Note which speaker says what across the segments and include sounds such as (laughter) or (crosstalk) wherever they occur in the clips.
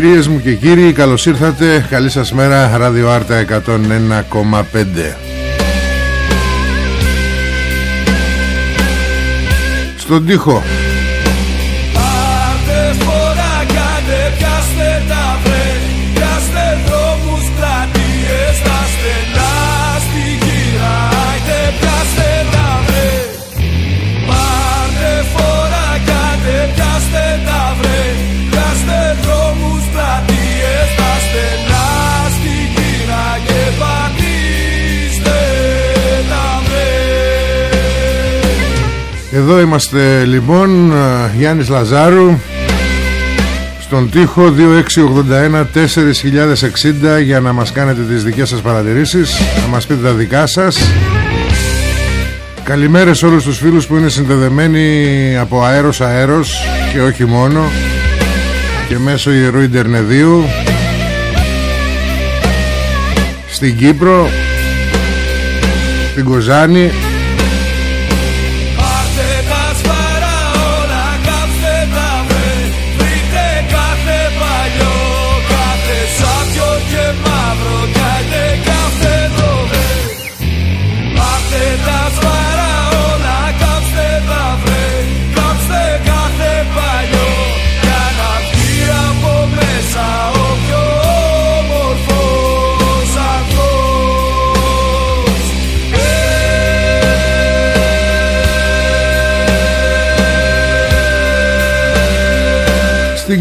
Speaker 1: Κυρίες μου και κύριοι καλώς ήρθατε. Καλή σας μέρα Ράδιο Άρτα 101,5 Στον τοίχο Εδώ είμαστε λοιπόν Γιάννης Λαζάρου. Στον τοίχο 2681 4060 Για να μας κάνετε τις δικές σας παρατηρήσεις Να μας πείτε τα δικά σας. Καλημέρες σε όλους τους φίλους που είναι συνδεδεμένοι Από αέρος αέρος Και όχι μόνο Και μέσω Ιερού Ιντερνεδίου Στην Κύπρο Στην Κοζάνη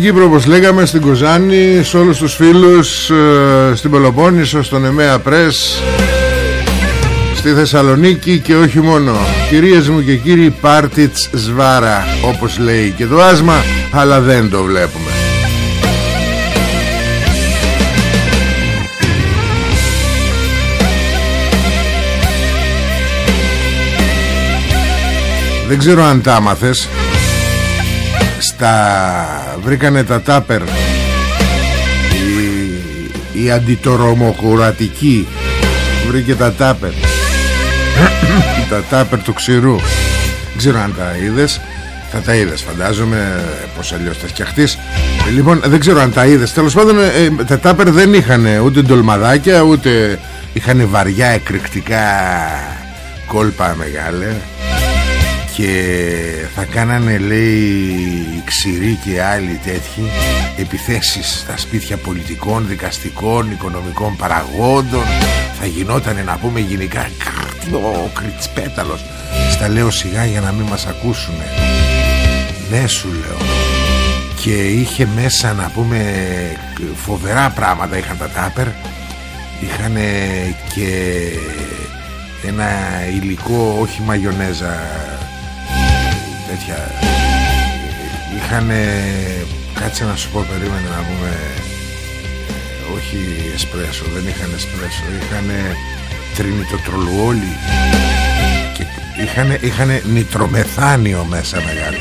Speaker 1: Κύπρο όπως λέγαμε, στην Κοζάνη, σε όλους τους φίλους, ε, στην Πελοπόννησο, στον Εμέα Πρές, στη Θεσσαλονίκη και όχι μόνο. Κυρίες μου και κύριοι, πάρτιτς σβάρα, όπως λέει και το άσμα, αλλά δεν το βλέπουμε. Δεν ξέρω αν τα άμαθες Στα βρήκανε τα τάπερ. Η, η αντιτορομοκουρατική βρήκε τα τάπερ. Τα τάπερ του ξηρού. Δεν ξέρω αν τα είδες. Θα τα είδες φαντάζομαι πως αλλιώς θα φτιαχτείς. Ε, λοιπόν δεν ξέρω αν τα είδες. Τέλος πάντων ε, τα τάπερ δεν είχαν ούτε ντολμαδάκια ούτε είχαν βαριά εκρηκτικά κόλπα μεγάλε και θα κάνανε λέει ξηροί και άλλοι τέτοιοι επιθέσεις στα σπίτια πολιτικών, δικαστικών, οικονομικών παραγόντων. Θα γινότανε να πούμε γενικά ο κριτσπέταλος Στα λέω σιγά για να μην μας ακούσουνε. Ναι σου λέω. Και είχε μέσα να πούμε Φοβερά πράγματα. Είχαν τα τάπερ Είχαν και ένα υλικό όχι μαγιονέζα τέτοια. Είχαν κάτσε να σου πω περίμενε να πούμε. Όχι εσπρέσο δεν είχαν εσπρέσο είχαν τρινιτοτρολουόλι και είχαν, είχαν νητρομεθάνιο μέσα μεγάλο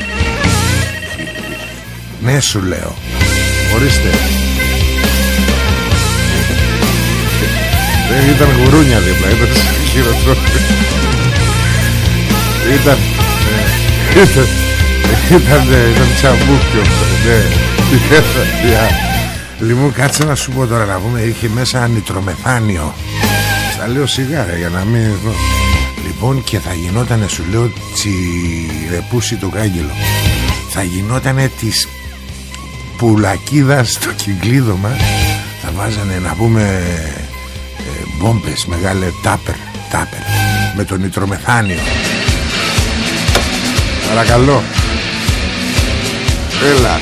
Speaker 1: ναι σου λέω. Ορίστε. Δεν ήταν γουρούνια δίπλα ήταν χειροτρόφι ήταν ήταν ήταν, ήταν τσαμπούκιο ναι. Λοιπόν κάτσε να σου πω τώρα να πούμε Είχε μέσα νητρομεθάνιο Στα λέω σιγάρα για να μην Λοιπόν και θα γινότανε σου λέω Τσιρεπούσι το κάγκελο. Θα γινότανε της Πουλακίδας στο κυκλίδωμα. Θα βάζανε να πούμε ε, Μπόμπες μεγάλε τάπερ Τάπερ Με το νητρομεθάνιο Παρακαλώ. Έλα.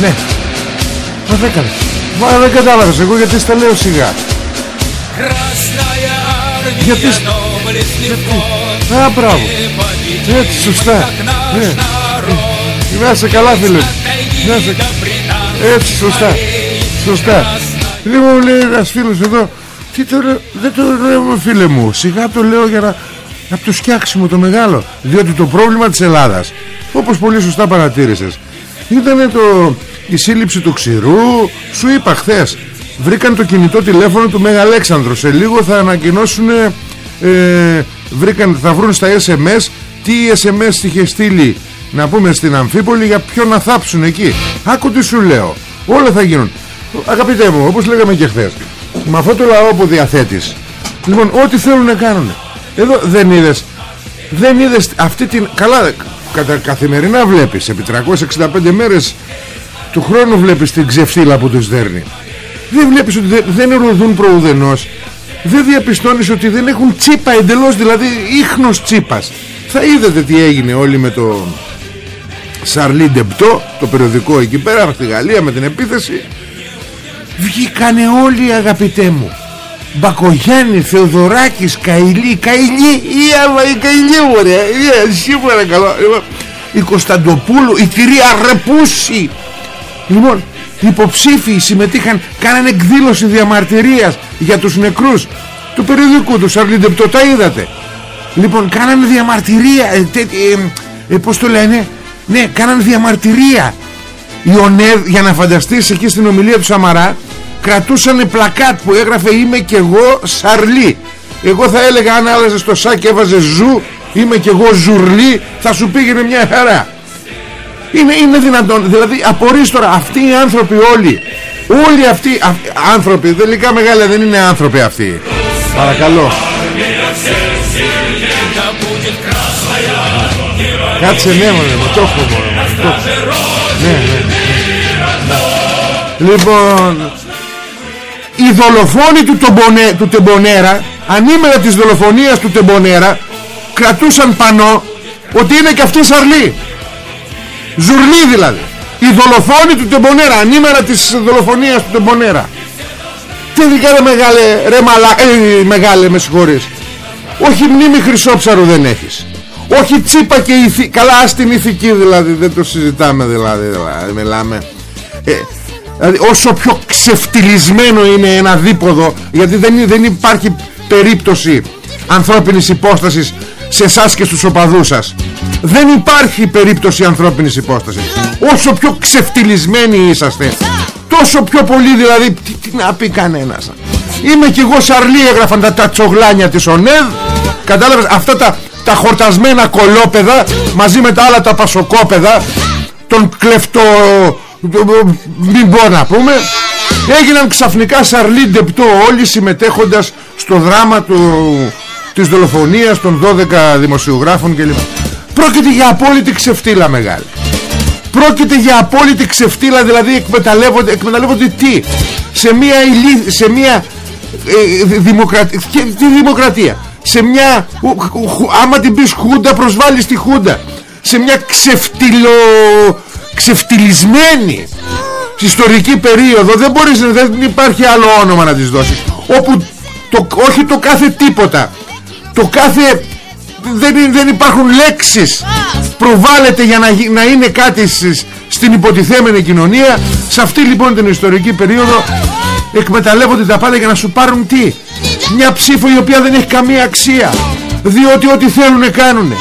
Speaker 1: Ναι. Μα δεν έκανε Μα δεν κατάλαβες εγώ γιατί στα λέω σιγά. Γιατί Α μπράβο. Έτσι σωστά. Ναι. Να σε καλά φίλε Να σε Έτσι σωστά. Σωστά. Λοιπόν λέει ένας φίλος εδώ Τι το λέω Δεν το λέω φίλε μου Σιγά το λέω για να Να το σκιάξουμε το μεγάλο Διότι το πρόβλημα της Ελλάδας Όπως πολύ σωστά παρατήρησες ήταν το, η σύλληψη του ξηρού Σου είπα χθες. Βρήκαν το κινητό τηλέφωνο του Μεγαλέξανδρου Σε λίγο θα ανακοινώσουν ε, βρήκαν, Θα βρουν στα SMS Τι SMS είχε στείλει Να πούμε στην Αμφίπολη Για ποιον να θάψουν εκεί Άκου τι σου λέω Όλα θα γίνουν Αγαπητέ μου όπως λέγαμε και χθες. Με αυτό το λαό που διαθέτεις. Λοιπόν ό,τι θέλουν να κάνουν. Εδώ δεν είδες Δεν είδες αυτή την Καλά κατα, καθημερινά βλέπεις. Επί 365 μέρες του χρόνου βλέπεις την ξεφύλα που τους δέρνει. Δεν βλέπεις ότι δεν, δεν ερωτούν προουδενός. Δεν διαπιστώνεις ότι δεν έχουν τσίπα εντελώς δηλαδή ίχνος τσίπας. Θα είδατε τι έγινε όλοι με το Σαρλί Ντεμπτό το περιοδικό εκεί πέρα στη Γαλλία με την επίθεση βγήκανε όλοι αγαπητέ μου Μπακογιάννη, Θεοδωράκης, Καηλή, Καηλή, η Άβα, η Καηλή ωραία, εσύ παρακαλώ. Η Κωνσταντοπούλου, η κυρία Ρεπούση. Λοιπόν, οι υποψήφοι συμμετείχαν, κάνανε εκδήλωση διαμαρτυρίας για τους νεκρούς του περιοδικού του Charlie Hebdo, τα είδατε. Λοιπόν, κάνανε διαμαρτυρία, ε, ε, ε, πώς το λένε, ναι, κάνανε διαμαρτυρία. Η ΟΝΝΕΔ, για να φανταστείς εκεί στην ομιλία του Σαμαρά, κρατούσαν πλακάτ που έγραφε είμαι και εγώ Charlie εγώ θα έλεγα αν άλλαζε στο σάκι έβαζε ζου είμαι και εγώ Ζουρλί θα σου πήγαινε μια χαρά. Είναι, είναι δυνατόν. Δηλαδή απορείς τώρα αυτοί οι άνθρωποι όλοι όλοι αυτοί α, άνθρωποι τελικά μεγάλα δεν είναι άνθρωποι αυτοί. Παρακαλώ. Κάτσε ναι μωρέ το έχω. Ναι, ναι, ναι. Λοιπόν οι δολοφόνοι του, Τομπονέ, του Τεμπονέρα ανήμερα της δολοφονίας του Τεμπονέρα κρατούσαν πανό ότι είναι και αυτή σαρλή ζουρλή δηλαδή. Οι δολοφόνοι του Τεμπονέρα ανήμερα της δολοφονίας του Τεμπονέρα. Τι δικά ρε μεγάλε ρε μαλα, ε, μεγάλε με συγχωρείς. Όχι μνήμη χρυσόψαρου δεν έχεις. Όχι τσίπα και ηθι... καλά ας την ηθική δηλαδή δεν το συζητάμε δηλαδή, δηλαδή μιλάμε. Ε, Δηλαδή όσο πιο ξεφτυλισμένο είναι ένα δίποδο Γιατί δεν, δεν υπάρχει περίπτωση ανθρώπινης υπόστασης σε εσάς και στους οπαδούς σας. Δεν υπάρχει περίπτωση ανθρώπινης υπόστασης. Όσο πιο ξεφτυλισμένοι είσαστε Τόσο πιο πολύ δηλαδή Τι, τι να πει κανένας. Είμαι κι εγώ Σαρλί έγραφαν τα, τα τσογλάνια της ΟΝΕΔ. Κατάλαβες αυτά τα, τα χορτασμένα κολόπεδα Μαζί με τα άλλα τα πασοκόπεδα Τον κλεφτο μην πω να πούμε. Έγιναν ξαφνικά σαρλί ντεπτό όλοι συμμετέχοντας στο δράμα του, της δολοφονίας των 12 δημοσιογράφων κλπ. Πρόκειται για απόλυτη ξεφτύλα μεγάλη. Πρόκειται για απόλυτη ξεφτύλα δηλαδή εκμεταλλεύονται, εκμεταλλεύονται τι; Σε μια, σε μια ε, δημοκρατία, τη δημοκρατία. Σε μια άμα την πεις χούντα προσβάλλεις τη χούντα. Σε μια ξεφτυλο, ξεφτυλισμένη ιστορική περίοδο δεν μπορείς δεν υπάρχει άλλο όνομα να της δώσεις. Όπου το, όχι το κάθε τίποτα το κάθε δεν, δεν υπάρχουν λέξεις προβάλλεται για να, να είναι κάτι στην υποτιθέμενη κοινωνία. Σε αυτή λοιπόν την ιστορική περίοδο εκμεταλλεύονται τα πάντα για να σου πάρουν τι; Μια ψήφο η οποία δεν έχει καμία αξία. Διότι ό,τι θέλουν κάνουν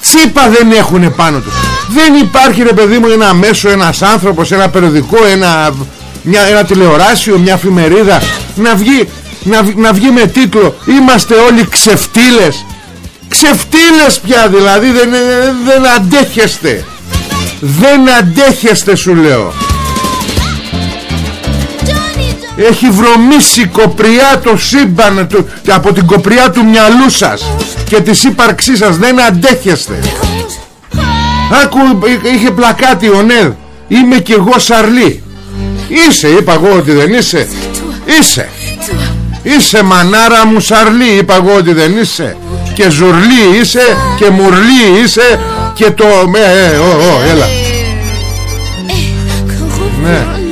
Speaker 1: τσίπα δεν έχουν πάνω τους δεν υπάρχει ρε παιδί μου ένα μέσο ένας άνθρωπος ένα περιοδικό ένα, μια, ένα τηλεοράσιο μια εφημερίδα να βγει, να, να βγει με τίτλο είμαστε όλοι ξεφτύλες ξεφτύλες πια δηλαδή δεν, δεν αντέχεστε. Δεν αντέχεστε σου λέω. Έχει βρωμίσει κοπριά το σύμπαν του, από την κοπριά του μυαλού σας και της ύπαρξής σας. Δεν αντέχεστε Άκου είχε πλακάτι ο Νέλ. Είμαι κι εγώ Σαρλί. Είσαι είπα εγώ ότι δεν είσαι. Είσαι. Είσαι μανάρα μου Σαρλί Είπα εγώ ότι δεν είσαι. Και Ζουρλί είσαι Και Μουρλί είσαι Και το ε, ε, ο, ο, έλα. Ναι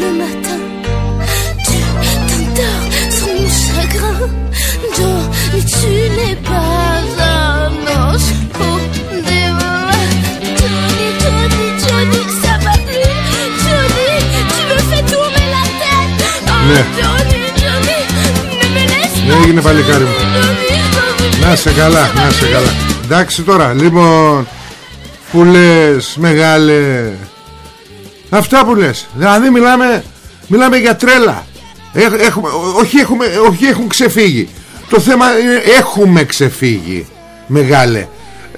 Speaker 1: Ναι. Ναι έγινε παλικάρι μου. Να σε καλά, να σε καλά. Εντάξει τώρα, λοιπόν Που λες μεγάλε. Αυτά που λες. Δηλαδή μιλάμε Μιλάμε για τρέλα. Έχουμε, όχι, έχουμε, όχι έχουν ξεφύγει. Το θέμα είναι έχουμε ξεφύγει Μεγάλε.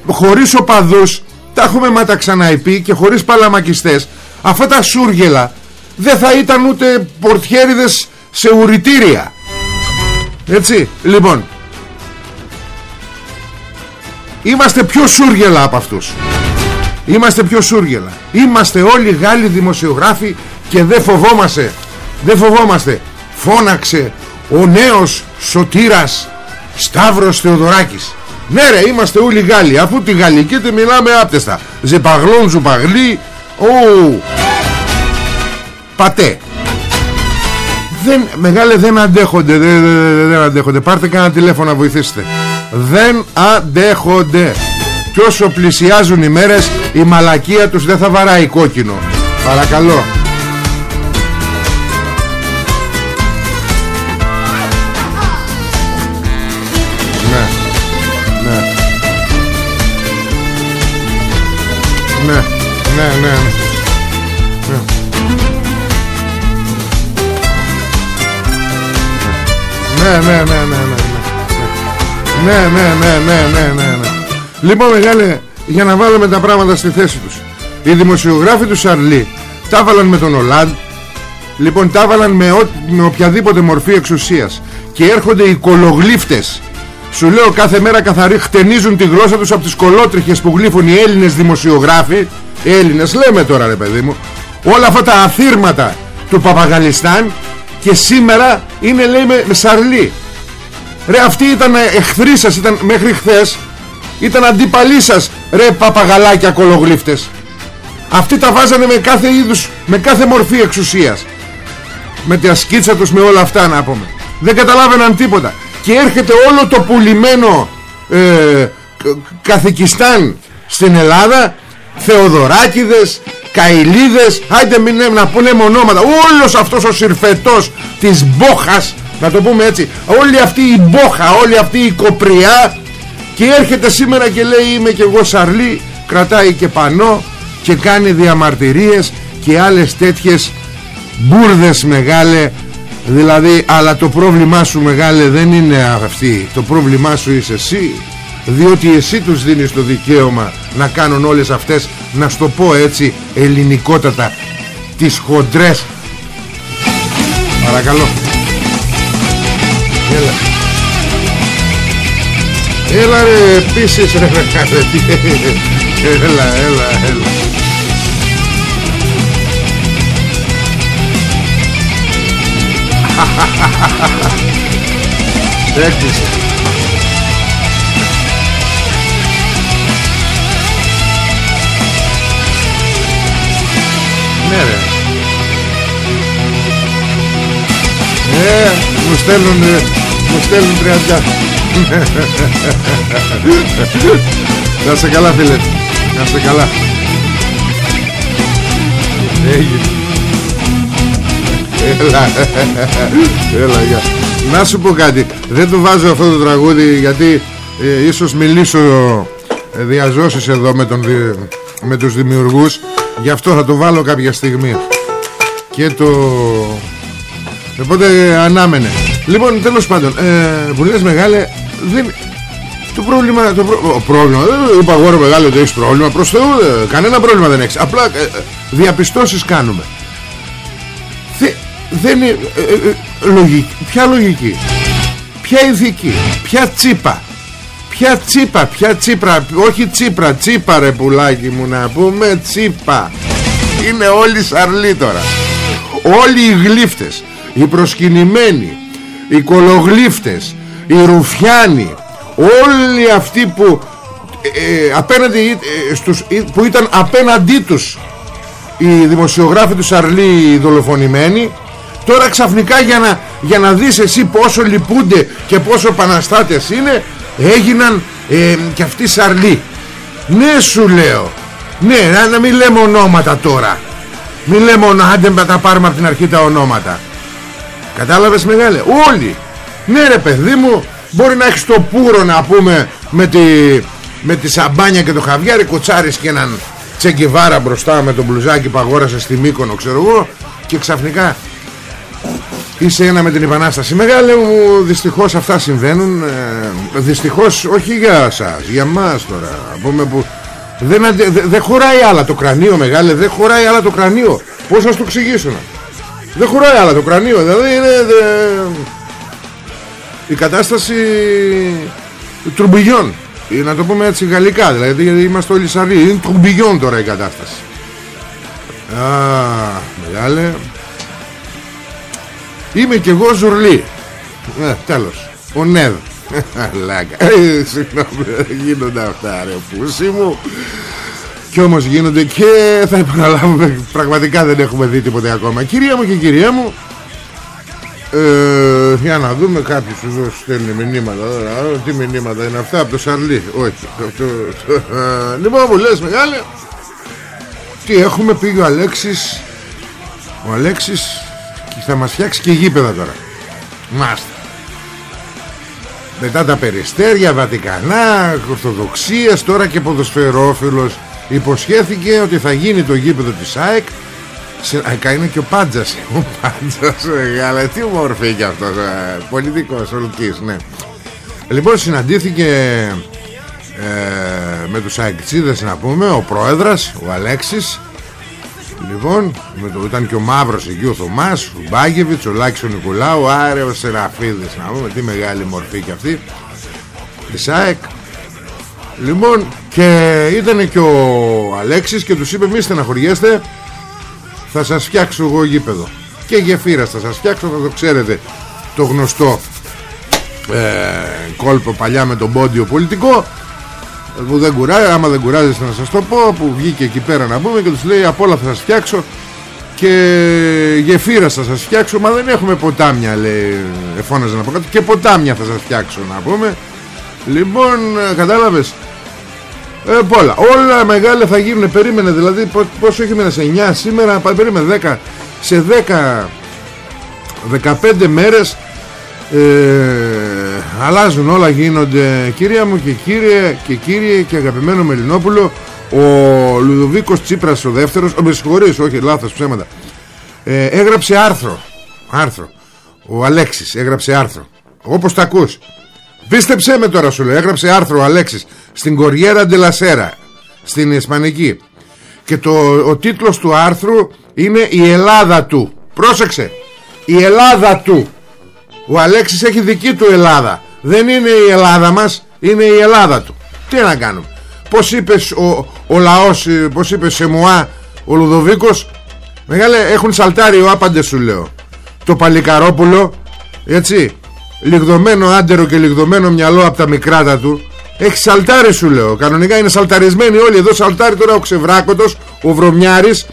Speaker 1: Χωρίς οπαδούς Τα έχουμε μα ξαναειπεί Και χωρίς παλαμακιστές. Αυτά τα σούργελα δεν θα ήταν ούτε πορτιέριδες σε ουρητήρια. Έτσι λοιπόν. Είμαστε πιο σούργελα από αυτούς. Είμαστε πιο σούργελα. Είμαστε όλοι Γάλλοι δημοσιογράφοι και δεν φοβόμαστε. Δεν φοβόμαστε. Φώναξε ο νέος σωτήρας Σταύρος Θεοδωράκης. Ναι ρε είμαστε όλοι Γάλλοι. Αφού τη γαλλική τη μιλάμε άπτεστα. Ζεπαγλών ζουπαγλί ου πατέ. Δεν, μεγάλε δεν αντέχονται δεν, δεν, δεν αντέχονται. Πάρτε κανένα τηλέφωνο να βοηθήσετε. Δεν αντέχονται. Και όσο πλησιάζουν οι μέρες η μαλακία τους δεν θα βαράει κόκκινο. Παρακαλώ. Ναι. Ναι. Ναι ναι ναι, ναι. ναι, ναι, ναι, ναι, ναι, ναι, ναι, ναι, ναι, ναι, ναι. Λοιπόν μεγάλε, για να βάλουμε τα πράγματα στη θέση τους. Οι δημοσιογράφοι του Σαρλί τα βάλαν με τον Ολάντ, λοιπόν τα βάλαν με, ο, με οποιαδήποτε μορφή εξουσίας και έρχονται οι κολογλύφτες σου λέω κάθε μέρα καθαρή χτενίζουν τη γλώσσα τους από τις κολότριχες που γλύφουν οι Έλληνες δημοσιογράφοι Έλληνες λέμε τώρα ρε παιδί μου Όλα αυτά τα αθήρματα του Παπαγαλιστάν και σήμερα είναι λέει με, με σαρλί. Ρε αυτοί ήταν εχθροί σας ήταν μέχρι χθες. Ήταν αντίπαλοι σας ρε παπαγαλάκια κολογλύφτες. Αυτοί τα βάζανε με κάθε είδους με κάθε μορφή εξουσίας. Με τη ασκήτσα τους με όλα αυτά να πούμε. Δεν καταλάβαιναν τίποτα. Και έρχεται όλο το πουλημένο ε, καθηκιστάν στην Ελλάδα Θεοδωράκηδες Καηλίδες Άιντε μην να πούνε μονόματα Όλος αυτός ο συρφετός της μπόχας Να το πούμε έτσι Όλη αυτή η μπόχα Όλη αυτή η κοπριά Και έρχεται σήμερα και λέει είμαι και εγώ σαρλί Κρατάει και πανό Και κάνει διαμαρτυρίες Και άλλες τέτοιες Μπούρδες μεγάλε. Δηλαδή αλλά το πρόβλημά σου μεγάλε δεν είναι αυτή. Το πρόβλημά σου είσαι εσύ διότι εσύ τους δίνεις το δικαίωμα να κάνουν όλες αυτές να στο πω έτσι ελληνικότατα τις χοντρές. Παρακαλώ. Έλα. Έλα ρε επίσης ρε έλα έλα έλα. Έκλεισε Ναι ρε. Ε, μου στέλνουν Μου στέλνουν τριαντιά. Να σε καλά φίλε. Να σε καλά. Έγινε. Έλα. Έλα για Να σου πω κάτι. Δεν το βάζω αυτό το τραγούδι Γιατί ε, ίσως μιλήσω ε, Διαζώσεις εδώ με, τον, με τους δημιουργούς Γι' αυτό θα το βάλω κάποια στιγμή. Και το Οπότε ανάμενε. Λοιπόν τέλος πάντων ε, Που λες μεγάλε δεν... Το πρόβλημα το προ... πρόβλημα Δεν είπα εγώ μεγάλο ότι έχεις πρόβλημα Προς Θεού ε, κανένα πρόβλημα δεν έχεις. Απλά ε, ε διαπιστώσεις κάνουμε. Δεν είναι ε, ε, ε, λογική. Ποια λογική; Ποια ηθική; Ποια τσίπα; Ποια τσίπα Ποια τσίπρα Όχι τσίπρα Τσίπα ρε πουλάκι μου να πούμε Τσίπα. Είναι όλοι σαρλί τώρα. Όλοι οι γλύφτες Οι προσκυνημένοι Οι κολογλύφτες Οι ρουφιάνοι Όλοι αυτοί που ε, απέναντι στους, που ήταν απέναντί τους οι δημοσιογράφοι του Σαρλί οι δολοφονημένοι Τώρα ξαφνικά για να, για να δεις εσύ πόσο λυπούνται και πόσο παναστάτες είναι Έγιναν ε, και αυτοί σαρλοί Ναι σου λέω. Ναι να, να μην λέμε ονόματα τώρα. Μην λέμε ονόματα Άντε τα πάρουμε από την αρχή τα ονόματα. Κατάλαβες μεγάλε Όλοι. Ναι ρε παιδί μου Μπορεί να έχεις το πουρο να πούμε Με τη, με τη σαμπάνια και το χαβιάρι Κουτσάρις και έναν τσεγκεβάρα μπροστά Με τον μπλουζάκι που αγόρασες στη Μύκονο ξέρω εγώ Και ξαφνικά Είσαι ένα με την Επανάσταση. Μεγάλε μου δυστυχώς αυτά συμβαίνουν. Ε, Δυστυχώς όχι για σας Για μας τώρα. Πούμε που δεν, δεν, χωράει άλλα το κρανίο μεγάλε Δεν χωράει άλλα το κρανίο. Πώς να σου το εξηγήσω να. Δεν χωράει άλλα το κρανίο Δηλαδή είναι Η κατάσταση Τρουμπιγιών. Να το πούμε έτσι γαλλικά Δηλαδή γιατί είμαστε όλοι σαροί Είναι τρουμπιγιών τώρα η κατάσταση. Α, μεγάλε Είμαι κι εγώ ζουρλί. Ε, Τέλος. Ο Νεδ (laughs) Λάκα. Ε, Συγγνώμη γίνονται αυτά ρε πούσι μου. Κι όμως γίνονται και θα επαναλάβουμε Πραγματικά δεν έχουμε δει τίποτε ακόμα. Κυρία μου και κυρία μου ε, για να δούμε κάποιος εδώ στέλνει μηνύματα τώρα. Τι μηνύματα είναι αυτά από το Σαρλί. Όχι το, το, (laughs) Λοιπόν μου λες μεγάλε Τι έχουμε πήγε ο Αλέξης. Ο Αλέξης και θα μας φτιάξει και γήπεδα τώρα. Μάστε Μετά τα περιστέρια Βατικανά Ορθοδοξίες Τώρα και ποδοσφαιρόφιλος. Υποσχέθηκε ότι θα γίνει το γήπεδο της ΑΕΚ. ΑΕΚ είναι και ο Πάντζας. (laughs) Ο Πάντζας μεγάλα Τι μορφή και αυτός ε, Πολιτικός ολκής ναι. Λοιπόν συναντήθηκε ε, με τους ΑΕΚΤΣΙΔΕΣ να πούμε ο πρόεδρος ο Αλέξης Λοιπόν, με το, ήταν και ο Μαύρος εκεί, ο Θωμάς, ο Μπάγκεβιτς, ο Λάκης ο Νικολάου, άρε ο Σεραφίδης, να πούμε, τι μεγάλη μορφή και αυτή, της ΑΕΚ. Λοιπόν, και ήταν και ο Αλέξης και τους είπε μη στεναχωριέστε, θα σας φτιάξω εγώ γήπεδο. Και γεφύρας θα σας φτιάξω, θα το ξέρετε, το γνωστό ε, κόλπο παλιά με τον πόντιο πολιτικό που δεν κουράζει, άμα δεν κουράζεστε να σας το πω που βγήκε εκεί πέρα να πούμε και τους λέει απ' όλα θα σας φτιάξω και γεφύρα θα σας φτιάξω μα δεν έχουμε ποτάμια λέει εφώναζε να πω κάτι και ποτάμια θα σας φτιάξω να πούμε λοιπόν κατάλαβες ε, πολλά. Όλα μεγάλα θα γίνουν. Περίμενε δηλαδή πόσο έχει μένα σε 9 σήμερα. Περίμενε 10. Σε 10 15 μέρες ε, αλλάζουν όλα γίνονται. Κυρία μου και κύριε και κύριε και αγαπημένο Μελινόπουλο ο Λουδοβίκος Τσίπρας ο δεύτερος ο, με συγχωρείς όχι λάθος ψέματα. Ε, έγραψε άρθρο άρθρο. Ο Αλέξης έγραψε άρθρο. Όπως τα ακούς. Πίστεψέ με τώρα σου λέω έγραψε άρθρο ο Αλέξης στην Κοριέρα Ντελασέρα στην Ισπανική. Και το, ο τίτλος του άρθρου είναι η Ελλάδα του πρόσεξε. Η Ελλάδα του ο Αλέξης έχει δική του Ελλάδα. Δεν είναι η Ελλάδα μας Είναι η Ελλάδα του. Τι να κάνουμε. Πως είπες ο, ο λαός ε, Πως είπες σε μουά ο Λουδοβίκος; Μεγάλε έχουν σαλτάρει ο άπαντες σου λέω. Το Παλικαρόπουλο Έτσι λιγδωμένο άντερο και λιγδωμένο μυαλό από τα μικράτα του έχει σαλτάρι σου λέω. Κανονικά είναι σαλταρισμένοι όλοι εδώ σαλτάρι τώρα ο Ξεβράκοτος ο Βρωμιάρης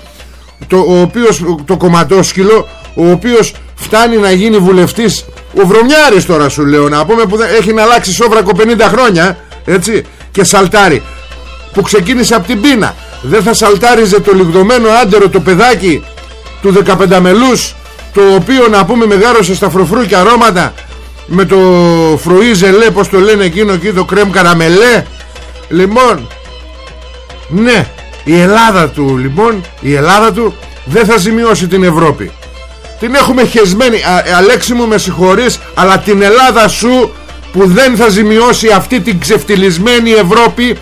Speaker 1: το, ο οποίος, το κομματόσκυλο ο οποίος φτάνει να γίνει βουλευτής ο Βρωμιάρης τώρα σου λέω να πούμε που έχει να αλλάξει σόβρακο 50 χρόνια έτσι και σαλτάρι που ξεκίνησε από την πείνα. Δεν θα σαλτάριζε το λιγδωμένο άντερο το παιδάκι του 15 μελούς το οποίο να πούμε μεγάρωσε στα φροφρού και αρώματα με το φρουίζελέ πως το λένε εκείνο εκεί το κρέμ καραμελέ. Λοιπόν ναι η Ελλάδα του λοιπόν η Ελλάδα του δεν θα ζημιώσει την Ευρώπη την έχουμε χεσμένη. Α, ε, Αλέξη μου με συγχωρείς αλλά την Ελλάδα σου που δεν θα ζημιώσει αυτή την ξεφτυλισμένη Ευρώπη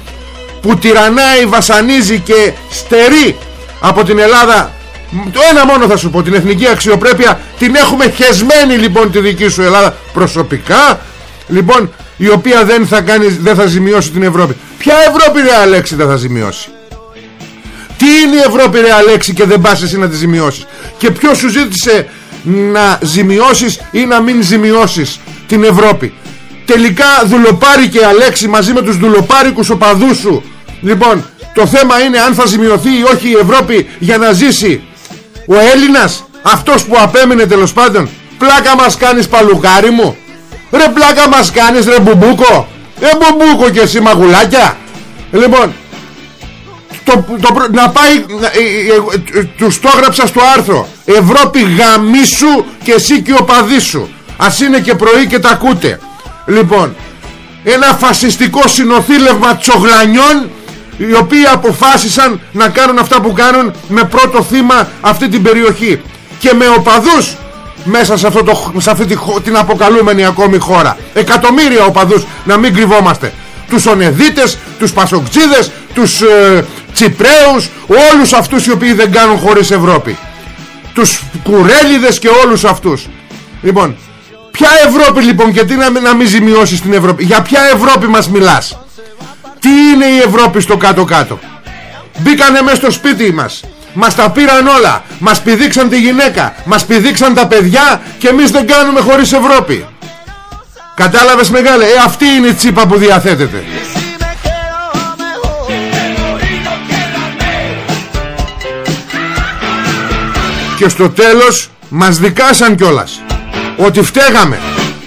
Speaker 1: που τυραννάει, βασανίζει και στερεί από την Ελλάδα. Το ένα μόνο θα σου πω την εθνική αξιοπρέπεια. Την έχουμε χεσμένη λοιπόν τη δική σου Ελλάδα. Προσωπικά λοιπόν η οποία δεν θα, κάνεις, δεν θα ζημιώσει την Ευρώπη. Ποια Ευρώπη ρε Αλέξη δεν θα ζημιώσει; Τι είναι η Ευρώπη ρε Αλέξη και δεν πας εσύ να τη ζημιώσεις; Και ποιος σου ζήτησε να ζημιώσεις ή να μην ζημιώσεις την Ευρώπη; Τελικά δουλοπάρει και Αλέξη μαζί με τους δουλοπάρικους οπαδούς σου. Λοιπόν το θέμα είναι αν θα ζημιωθεί ή όχι η Ευρώπη για να ζήσει ο Έλληνας αυτός που απέμεινε τέλος πάντων. Πλάκα μας κάνεις παλουκάρι μου. Ρε πλάκα μας κάνεις ρε μπουμπούκο. Ρε μπουμπούκο και εσύ μαγουλάκια. Λοιπόν το, το, να πάει ε, ε, ε, τους το έγραψα στο άρθρο. Ευρώπη γαμίσου και εσύ και ο παδί σου. Ας είναι και πρωί και τα ακούτε. Λοιπόν ένα φασιστικό συνοθήλευμα τσογλανιών οι οποίοι αποφάσισαν να κάνουν αυτά που κάνουν με πρώτο θύμα αυτή την περιοχή. Και με οπαδούς μέσα σε, αυτό το, σε αυτή την αποκαλούμενη ακόμη χώρα. Εκατομμύρια οπαδούς να μην κρυβόμαστε. Τους ονεδίτες, τους πασοκτζίδες τους ε, τσιπρέους όλους αυτούς οι οποίοι δεν κάνουν χωρίς Ευρώπη. Τους κουρέλιδες και όλους αυτούς. Λοιπόν ποια Ευρώπη λοιπόν και τι να, να μην ζημιώσεις την Ευρώπη; Για ποια Ευρώπη μας μιλάς; Τι είναι η Ευρώπη στο κάτω-κάτω; Μπήκανε μέσα στο σπίτι μας. Μας τα πήραν όλα. Μας πηδήξαν τη γυναίκα. Μας πηδήξαν τα παιδιά Και εμείς δεν κάνουμε χωρίς Ευρώπη. Κατάλαβες μεγάλε; Ε αυτή είναι η τσίπα που διαθέτεται Και στο τέλος Μας δικάσαν κιόλας. Ότι φταίγαμε.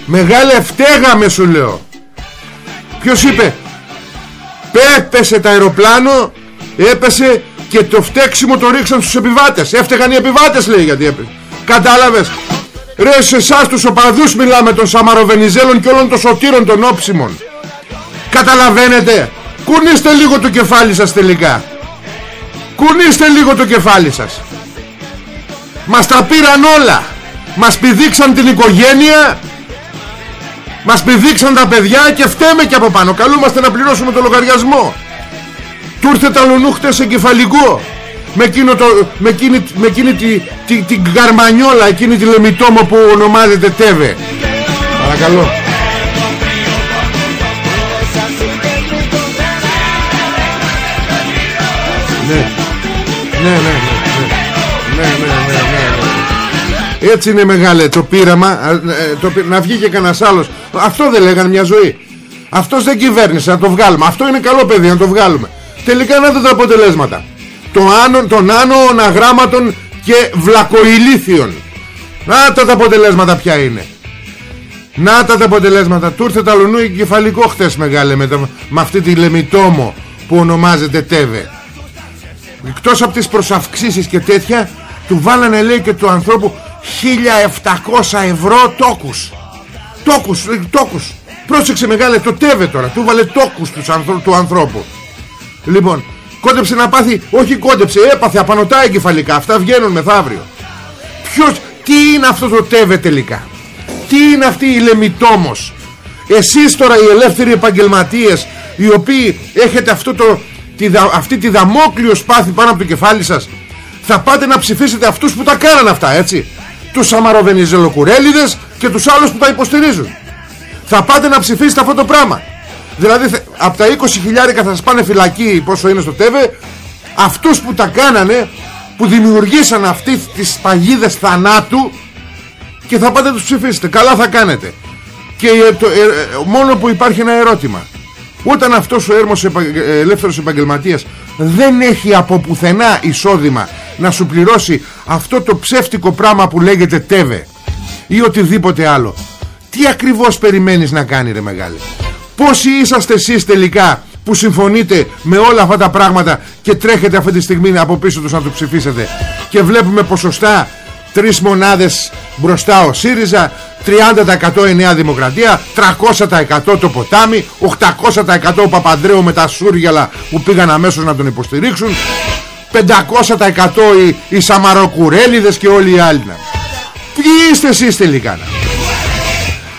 Speaker 1: Μεγάλε φταίγαμε σου λέω. Ποιος είπε; Έπεσε το αεροπλάνο Έπεσε και το φταίξιμο το ρίξαν στους επιβάτες. Έφταιγαν οι επιβάτες λέει γιατί έπεσε Κατάλαβες; Ρε σε εσάς τους οπαδούς μιλάμε των Σαμαροβενιζέλων και όλων των σωτήρων των όψιμων. Καταλαβαίνετε; Κουνήστε λίγο το κεφάλι σας τελικά. Κουνήστε λίγο το κεφάλι σας Μας τα πήραν όλα. Μας πηδήξαν την οικογένεια μας πηδήξαν τα παιδιά και φταίμε και από πάνω. Καλούμαστε να πληρώσουμε το λογαριασμό. Του ήρθε τα λουνού χτες εγκεφαλικό με, εκείνο το, με, εκείνη, με εκείνη τη, τη, την καρμανιόλα Εκείνη τη λεμιτόμο που ονομάζεται Τέβε. Παρακαλώ. Ναι Ναι ναι. Ναι Ναι ναι ναι. Ναι, ναι. Έτσι είναι μεγάλε το πείραμα ε, το, Να βγει και κανένας άλλος. Αυτό δεν λέγανε μια ζωή. Αυτός δεν κυβέρνησε να το βγάλουμε. Αυτό είναι καλό παιδί να το βγάλουμε. Τελικά να τα αποτελέσματα. Το άνω, Των άνω αγράμματων και βλακοηλήθιων Να τα αποτελέσματα ποια είναι. Να τα αποτελέσματα. Του ήρθε τα λουνού κεφαλικό χθες μεγάλε με, με αυτή τη λεμιτόμο Που ονομάζεται ΤΕΒΕ Εκτός από τις προσαυξήσεις και τέτοια Του βάλανε λέει και του ανθρώπου 1700 ευρώ τόκους Τόκους, ε, τόκους. Πρόσεξε μεγάλε το τέβε τώρα. Του βάλε τόκους τους, του ανθρώπου. Λοιπόν, κόντεψε να πάθει, όχι κόντεψε, έπαθε απανοτά εγκεφαλικά. Αυτά βγαίνουν μεθαύριο. Ποιος, τι είναι αυτός το τέβε τελικά; Τι είναι αυτή η λεμιτόμος; Εσείς τώρα οι ελεύθεροι επαγγελματίες οι οποίοι έχετε αυτό το, τη, αυτή τη δαμόκλειο σπάθη πάνω από το κεφάλι σας θα πάτε να ψηφίσετε αυτούς που τα κάναν αυτά έτσι; Τους Σαμαροβενιζελοκουρέλιδες και τους άλλους που τα υποστηρίζουν. Θα πάτε να ψηφίσετε αυτό το πράγμα. Δηλαδή από τα 20 χιλιάρικα θα σας πάνε φυλακή πόσο είναι στο ΤΕΒΕ αυτούς που τα κάνανε που δημιουργήσαν αυτές τις παγίδες θανάτου και θα πάτε να τους ψηφίσετε. Καλά θα κάνετε. Και το, μόνο που υπάρχει ένα ερώτημα. Όταν αυτός ο έρμος ελεύθερος επαγγελματίας δεν έχει από πουθενά εισόδημα να σου πληρώσει αυτό το ψεύτικο πράγμα που λέγεται τέβε ή οτιδήποτε άλλο τι ακριβώς περιμένεις να κάνει ρε μεγάλη Πόσοι είσαστε εσείς τελικά που συμφωνείτε με όλα αυτά τα πράγματα και τρέχετε αυτή τη στιγμή από πίσω τους να το ψηφίσετε; Και βλέπουμε ποσοστά τρεις μονάδες μπροστά ο ΣΥΡΙΖΑ 30% η Νέα Δημοκρατία 300% το ποτάμι 800% ο Παπαντρέου με τα Σούργελα που πήγαν αμέσως να τον υποστηρίξουν 500% οι, οι Σαμαροκουρέλιδες και όλοι οι άλλοι Ποιοι είστε εσείς τελικά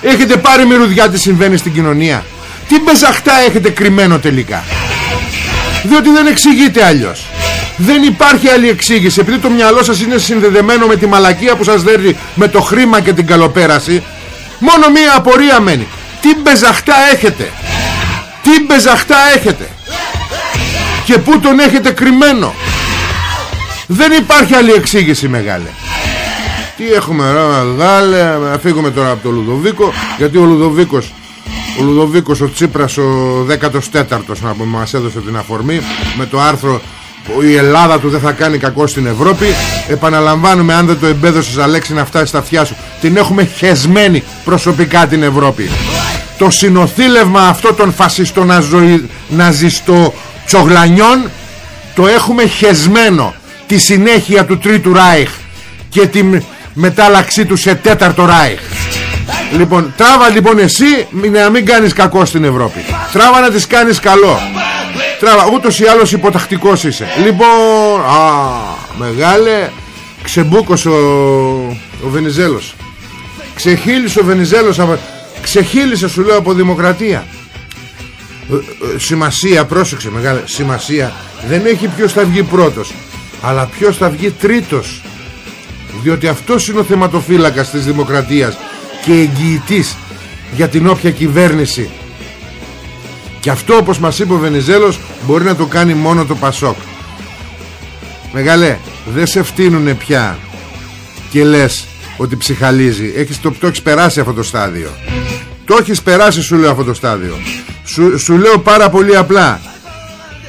Speaker 1: Έχετε πάρει μυρουδιά τι συμβαίνει στην κοινωνία. Τι μπεζαχτά έχετε κρυμμένο τελικά. Διότι δεν εξηγείτε αλλιώς. Δεν υπάρχει άλλη εξήγηση. Επειδή το μυαλό σας είναι συνδεδεμένο με τη μαλακία που σας δέρνει Με το χρήμα και την καλοπέραση Μόνο μία απορία μένει. Τι μπεζαχτά έχετε. Τι μπεζαχτά έχετε. Και πού τον έχετε κρυμμένο Δεν υπάρχει άλλη εξήγηση μεγάλη Τι έχουμε ρε μεγάλε Να φύγουμε τώρα από το Λουδοβίκο Γιατί ο Λουδοβίκος ο Λουδοβίκος ο Τσίπρας ο 14ος να πούμε μας έδωσε την αφορμή με το άρθρο η Ελλάδα του δεν θα κάνει κακό στην Ευρώπη επαναλαμβάνουμε αν δεν το εμπέδωσες Αλέξη να φτάσεις στα αυτιά σου. Την έχουμε χεσμένη προσωπικά την Ευρώπη. Το συνοθήλευμα αυτό των φασιστών ναζιστο τσογλανιών το έχουμε χεσμένο τη συνέχεια του Τρίτου Ράιχ και τη μετάλλαξή του σε Τέταρτο Ράιχ. Λοιπόν, τράβα λοιπόν εσύ να μην κάνεις κακό στην Ευρώπη. Τράβα να τις κάνεις καλό. Τράβα, ούτως ή άλλως υποτακτικός είσαι. Λοιπόν, α, μεγάλε Ξεμπούκος ο, ο Βενιζέλος. Ξεχύλισε ο Βενιζέλος Ξεχύλισε σου λέω από δημοκρατία. Ε, ε, Σημασία, πρόσεξε μεγάλε Σημασία. Δεν έχει ποιος θα βγει πρώτος Αλλά ποιος θα βγει τρίτος; Διότι αυτός είναι ο θεματοφύλακας της δημοκρατίας Και εγγυητής για την όποια κυβέρνηση. Και αυτό όπως μας είπε ο Βενιζέλος Μπορεί να το κάνει μόνο το Πασόκ. Μεγάλε Δεν σε φτύνουνε πια Και λες ότι ψυχαλίζει. Έχεις, το, το έχεις περάσει αυτό το στάδιο. Το έχεις περάσει σου λέω αυτό το στάδιο. Σου, σου λέω πάρα πολύ απλά.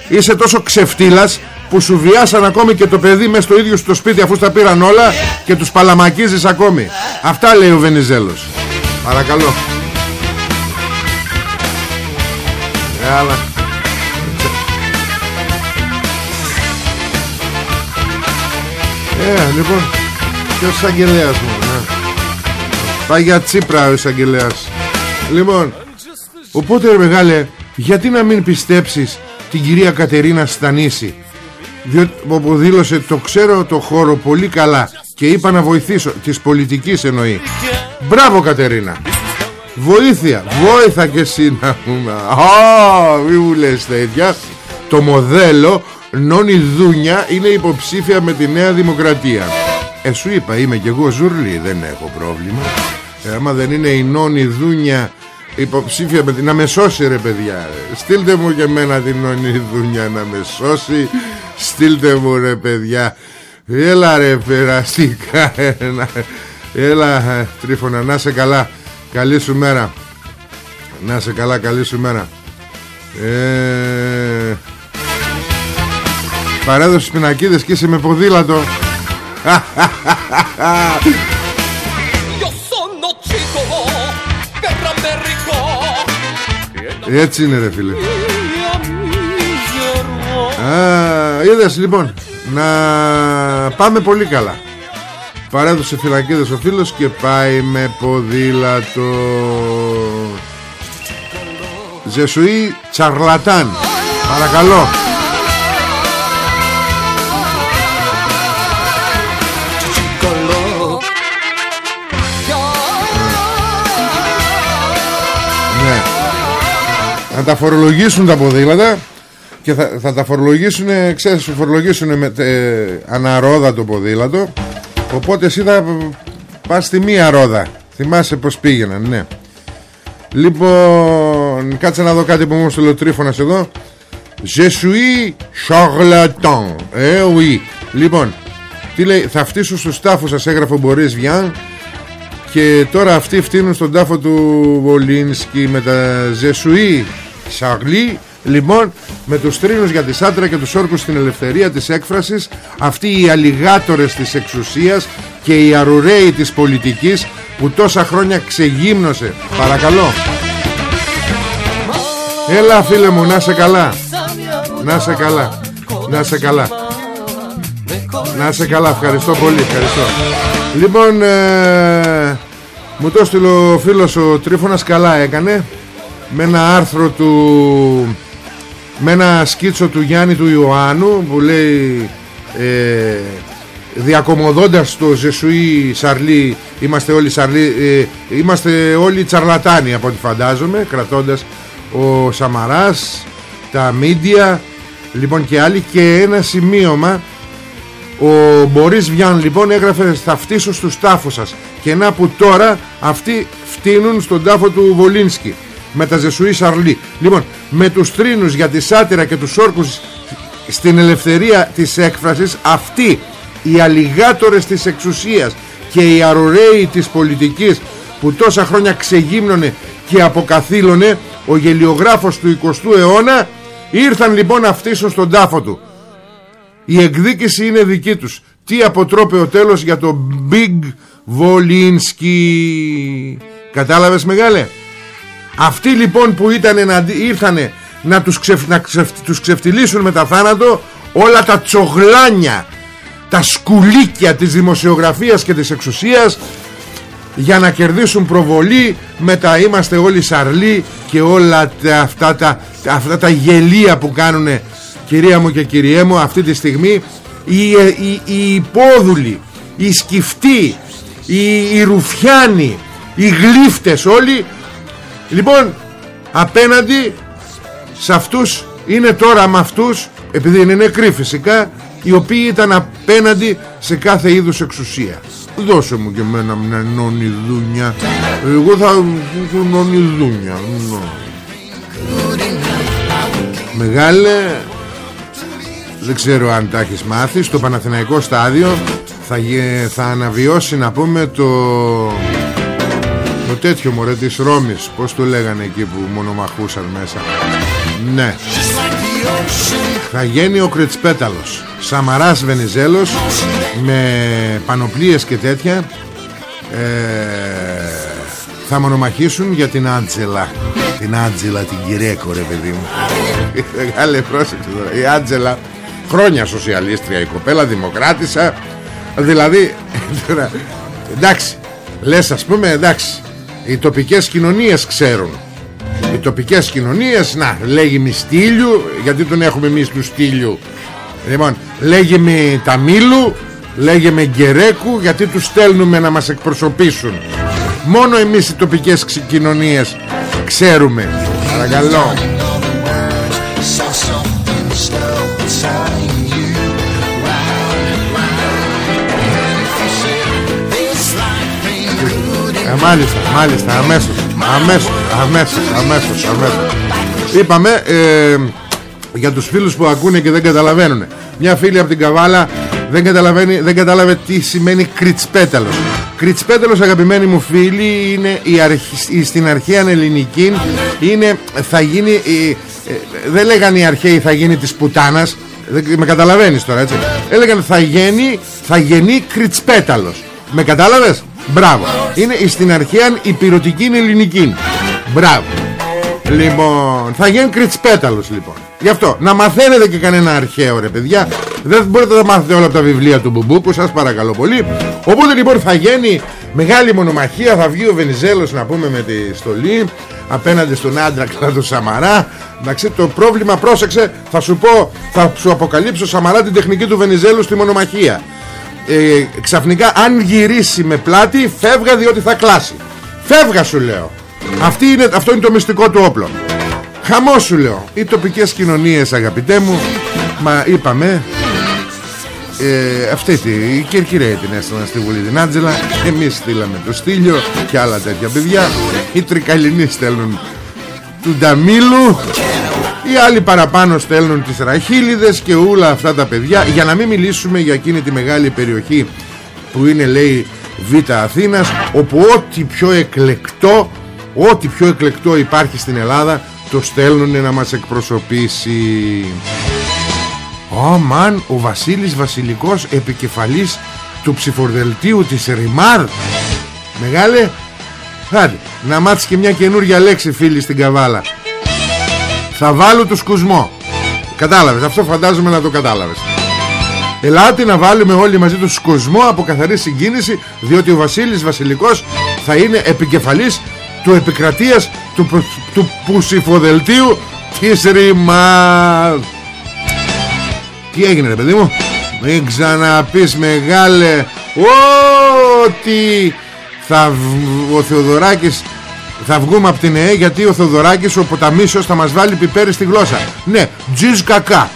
Speaker 1: Είσαι τόσο ξεφτύλας που σου βιάσαν ακόμη και το παιδί μέσα στο ίδιο στο σπίτι αφού στα πήραν όλα και τους παλαμακίζεις ακόμη. Αυτά λέει ο Βενιζέλος. Παρακαλώ. αλλά... Ε, λοιπόν, ποιος εισαγγελέας μου, ναι. Πάει για τσίπρα ο εισαγγελέας. Λοιπόν, οπότε ρε μεγάλε, γιατί να μην πιστέψεις την κυρία Κατερίνα Στανίση; Διότι όπου δήλωσε το ξέρω το χώρο πολύ καλά και είπα να βοηθήσω. Της πολιτικής εννοεί. Μπράβο Κατερίνα. Βοήθεια. Βόηθα και εσύ να πούμε. Α, μη μου λες τέτοια. Το μοντέλο Νόνι Δούνια είναι υποψήφια με τη Νέα Δημοκρατία. Ε σου είπα είμαι και εγώ ζουρλή Δεν έχω πρόβλημα. Ε, Άμα δεν είναι η Νόνι Δούνια Υποψήφια με την... Να με σώσει ρε παιδιά. Στείλτε μου και εμένα την Νόνι Δούνια Να με σώσει. Στείλτε μου ρε παιδιά. Έλα ρε περαστικά Έλα ε, τρίφωνα να σε καλά. Καλή σου μέρα. Να σε καλά καλή σου μέρα. Ε... Παρέδωσε πινακίδες και είσαι με ποδήλατο (laughs) Έτσι είναι ρε φίλε. Α, είδες λοιπόν Να πάμε πολύ καλά. Παρέδωσε φυλακίδες ο φίλος και πάει με ποδήλατο. Ζεσουή Τσαρλατάν. Παρακαλώ τα φορολογήσουν τα ποδήλατα και θα, θα τα φορολογήσουν, ξέρεις, φορολογήσουν με ε, αναρόδα το ποδήλατο. Οπότε εσύ θα πας στη μία ρόδα. Θυμάσαι πως πήγαιναν ναι. Λοιπόν Κάτσε να δω κάτι που μου στείλε ο Τρίφωνας εδώ. Je suis charlatan Ε oui. Λοιπόν Τι λέει Θα φτύσω στους τάφους σας έγραφε ο Μπορίς Βιάν. Και τώρα αυτοί φτύνουν στον τάφο του Βολίνσκι με τα Ζεσουή Σαγλί Λοιπόν με τους τρίνους για τη Σάτρα και τους όρκους στην ελευθερία της έκφρασης Αυτοί οι αλιγάτορες της εξουσίας και οι αρουραίοι της πολιτικής Που τόσα χρόνια ξεγύμνωσε. Παρακαλώ. Έλα φίλε μου να σε καλά. Να σε καλά. Να σε καλά. Να σε καλά. Ευχαριστώ πολύ. Ευχαριστώ. Λοιπόν ε, Μου το στείλε ο φίλος ο Τρίφωνας καλά έκανε Με ένα άρθρο του Με ένα σκίτσο του Γιάννη του Ιωάννου Που λέει ε, Διακομωδώντας το Ζεσουή Σαρλί Είμαστε όλοι Σαρλί ε, Είμαστε όλοι τσαρλατάνοι από ό,τι φαντάζομαι Κρατώντας ο Σαμαράς Τα μίντια Λοιπόν και άλλοι. Και ένα σημείωμα ο Μπορίς Βιάν λοιπόν έγραφε θα φτύσω στους τάφους σας και να που τώρα αυτοί φτύνουν στον τάφο του Βολίνσκι με τα Ζεσουή Σαρλί λοιπόν με τους τρίνους για τη σάτυρα και τους όρκους στην ελευθερία της έκφρασης αυτοί οι αλιγάτορες της εξουσίας και οι αρωραίοι της πολιτικής που τόσα χρόνια ξεγύμνωνε και αποκαθήλωνε ο γελιογράφος του 20ου αιώνα ήρθαν λοιπόν να φτύσουν στον τάφο του. Η εκδίκηση είναι δική τους. Τι αποτρόπαιο τέλος για το Big Βολίνσκι. Κατάλαβες μεγάλε; Αυτοί λοιπόν που ήταν να, ήρθανε να τους, ξεφ, να τους ξεφτυλίσουν με τα θάνατο Όλα τα τσογλάνια Τα σκουλίκια της δημοσιογραφίας και της εξουσίας για να κερδίσουν προβολή με τα είμαστε όλοι σαρλοί και όλα τα, αυτά, τα, αυτά τα γελία που κάνουν κυρία μου και κυριέ μου αυτή τη στιγμή οι, οι, οι υπόδουλοι οι σκυφτοί οι, οι ρουφιάνοι οι γλύφτες όλοι λοιπόν απέναντι σε αυτούς είναι τώρα με αυτούς επειδή είναι νεκροί φυσικά οι οποίοι ήταν απέναντι σε κάθε είδους εξουσία. Δώσε μου και εμένα μια νονιδούνια. Εγώ θα νονιδούνια. Μεγάλε δεν ξέρω αν τα έχεις μάθει στο Παναθηναϊκό στάδιο θα, θα αναβιώσει να πούμε το το τέτοιο μωρέ της Ρώμης. Πως το λέγανε εκεί που μονομαχούσαν μέσα. Ναι. Θα γίνει ο Κριτσπέταλος Σαμαράς Βενιζέλος με πανοπλίες και τέτοια ε, θα μονομαχήσουν για την Άντζελα. Την Άντζελα την Κυρέκο ρε παιδί μου. Μεγάλε πρόσεξε η Άντζελα χρόνια σοσιαλίστρια η κοπέλα δημοκράτησα. Δηλαδή (laughs) εντάξει λες ας πούμε εντάξει οι τοπικές κοινωνίες ξέρουν. Οι τοπικές κοινωνίες να λέγει μη στήλιου γιατί τον έχουμε εμείς του στήλιου. Λοιπόν λέγει με Ταμίλου λέγει με Γκερέκου γιατί τους στέλνουμε να μας εκπροσωπήσουν. Μόνο εμείς οι τοπικές κοινωνίες ξέρουμε. Παρακαλώ μάλιστα, μάλιστα, αμέσως, αμέσως, αμέσως, αμέσως, αμέσως. Είπαμε ε, για τους φίλους που ακούνε και δεν καταλαβαίνουν. Μια φίλη από την Καβάλα δεν, καταλαβαίνει, δεν κατάλαβε τι σημαίνει κριτσπέταλος. Κριτσπέταλος αγαπημένοι μου φίλοι είναι η αρχή, στην αρχαία ελληνική είναι, θα γίνει, ε, ε, δεν λέγανε οι αρχαίοι θα γίνει της πουτάνας, δεν, με καταλαβαίνεις τώρα έτσι. Έλεγαν θα γίνει, θα γεννεί κριτσπέταλος. Με κατάλαβες; Μπράβο. Είναι στην αρχαία υπηρετική ελληνική. Μπράβο. Λοιπόν, θα γίνει κριτσπέταλος λοιπόν. Γι' αυτό, να μαθαίνετε και κανένα αρχαίο ρε παιδιά. Δεν μπορείτε να μάθετε όλα από τα βιβλία του Μπουμπούκου, σας παρακαλώ πολύ. Οπότε λοιπόν θα γίνει μεγάλη μονομαχία, θα βγει ο Βενιζέλος να πούμε με τη στολή απέναντι στον άντρα του Σαμαρά. Εντάξει, το πρόβλημα πρόσεξε, θα σου πω, θα σου αποκαλύψω Σαμαρά την τεχνική του Βενιζέλου στη μονομαχία ε, ξαφνικά αν γυρίσει με πλάτη φεύγα διότι θα κλάσει. Φεύγα σου λέω. Αυτή είναι, αυτό είναι το μυστικό του όπλο χαμό σου λέω. Οι τοπικές κοινωνίες αγαπητέ μου μα είπαμε ε, αυτή τη, η Κυρκυρέη την έστειλαν στη Βουλή την Άντζελα εμείς στείλαμε το Στήλιο και άλλα τέτοια παιδιά. Οι Τρικαλινοί στέλνουν του Νταμίλου οι άλλοι παραπάνω στέλνουν τις ραχίλιδες και όλα αυτά τα παιδιά Για να μην μιλήσουμε για εκείνη τη μεγάλη περιοχή Που είναι λέει Β Αθήνας όπου ό,τι πιο εκλεκτό ό,τι πιο εκλεκτό υπάρχει στην Ελλάδα το στέλνουν να μας εκπροσωπήσει. Ω μαν ο Βασίλης Βασιλικός επικεφαλής του ψηφορδελτίου της Ριμάρ Μεγάλε Άντε, να μάθεις και μια καινούργια λέξη φίλοι στην καβάλα Θα βάλω το σκουσμό. Κατάλαβες, αυτό φαντάζομαι να το κατάλαβες. Ελάτε να βάλουμε όλοι μαζί του σκοσμό από καθαρή συγκίνηση διότι ο Βασίλης Βασιλικός θα είναι επικεφαλής του επικρατείας του, του πουσιφοδελτίου της Ρημάδ. Τι έγινε ρε παιδί μου; Μην ξαναπείς μεγάλε Ότι θα ο Θεοδωράκης θα βγούμε από την ΕΕ γιατί ο Θεοδωράκης ο Ποταμίσιος θα μας βάλει πιπέρι στη γλώσσα. Ναι, τζιζ κακά.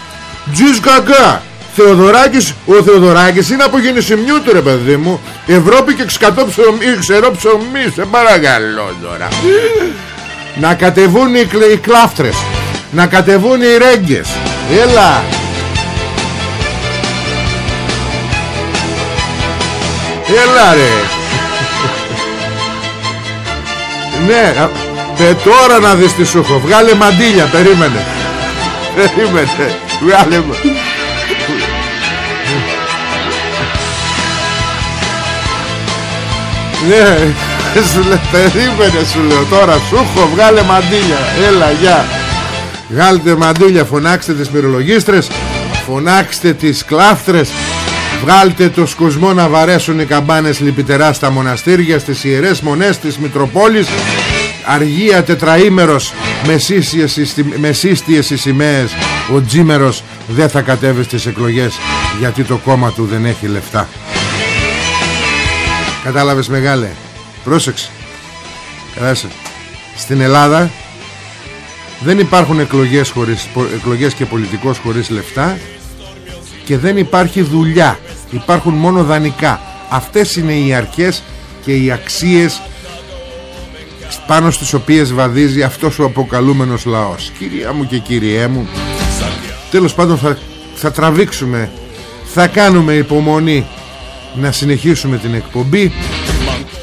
Speaker 1: Τζιζ κακά. Θεοδωράκης, ο Θεοδωράκης είναι από γεννησιμιού του ρε παιδί μου. Ευρώπη και ξκατό ψωμί, ξερό ψωμί Σε παρακαλώ τώρα. Να κατεβούν οι, οι κλάφτρες. Να κατεβούν οι ρέγγες. Έλα. Έλα ρε Ναι Πε τώρα να δεις τι σου έχω. Βγάλε μαντίλια περίμενε. Περίμενε. Βγάλε Ναι (laughs) σου λέω, περίμενε σου λέω. Τώρα σου έχω. Βγάλε μαντίλια. Έλα γεια. Βγάλτε μαντίλια φωνάξτε τις μυρολογίστρες Φωνάξτε τις κλάφτρες Βγάλτε το σκοσμό να βαρέσουν οι καμπάνες λυπητερά στα μοναστήρια Στις ιερές μονές της Μητροπόλης Αργία τετραήμερος με σύστιες οι σημαίες. Ο Τζίμερος δεν θα κατέβει στις εκλογές Γιατί το κόμμα του δεν έχει λεφτά. Κατάλαβες μεγάλε; Πρόσεξε. Κατάλαβες Στην Ελλάδα Δεν υπάρχουν εκλογές, χωρίς, εκλογές και πολιτικός χωρίς λεφτά Και δεν υπάρχει δουλειά Υπάρχουν μόνο δανεικά. Αυτές είναι οι αρκές και οι αξίες πάνω στις οποίες βαδίζει αυτός ο αποκαλούμενος λαός. Κυρία μου και κυριέ μου Τέλος πάντων θα, θα τραβήξουμε Θα κάνουμε υπομονή να συνεχίσουμε την εκπομπή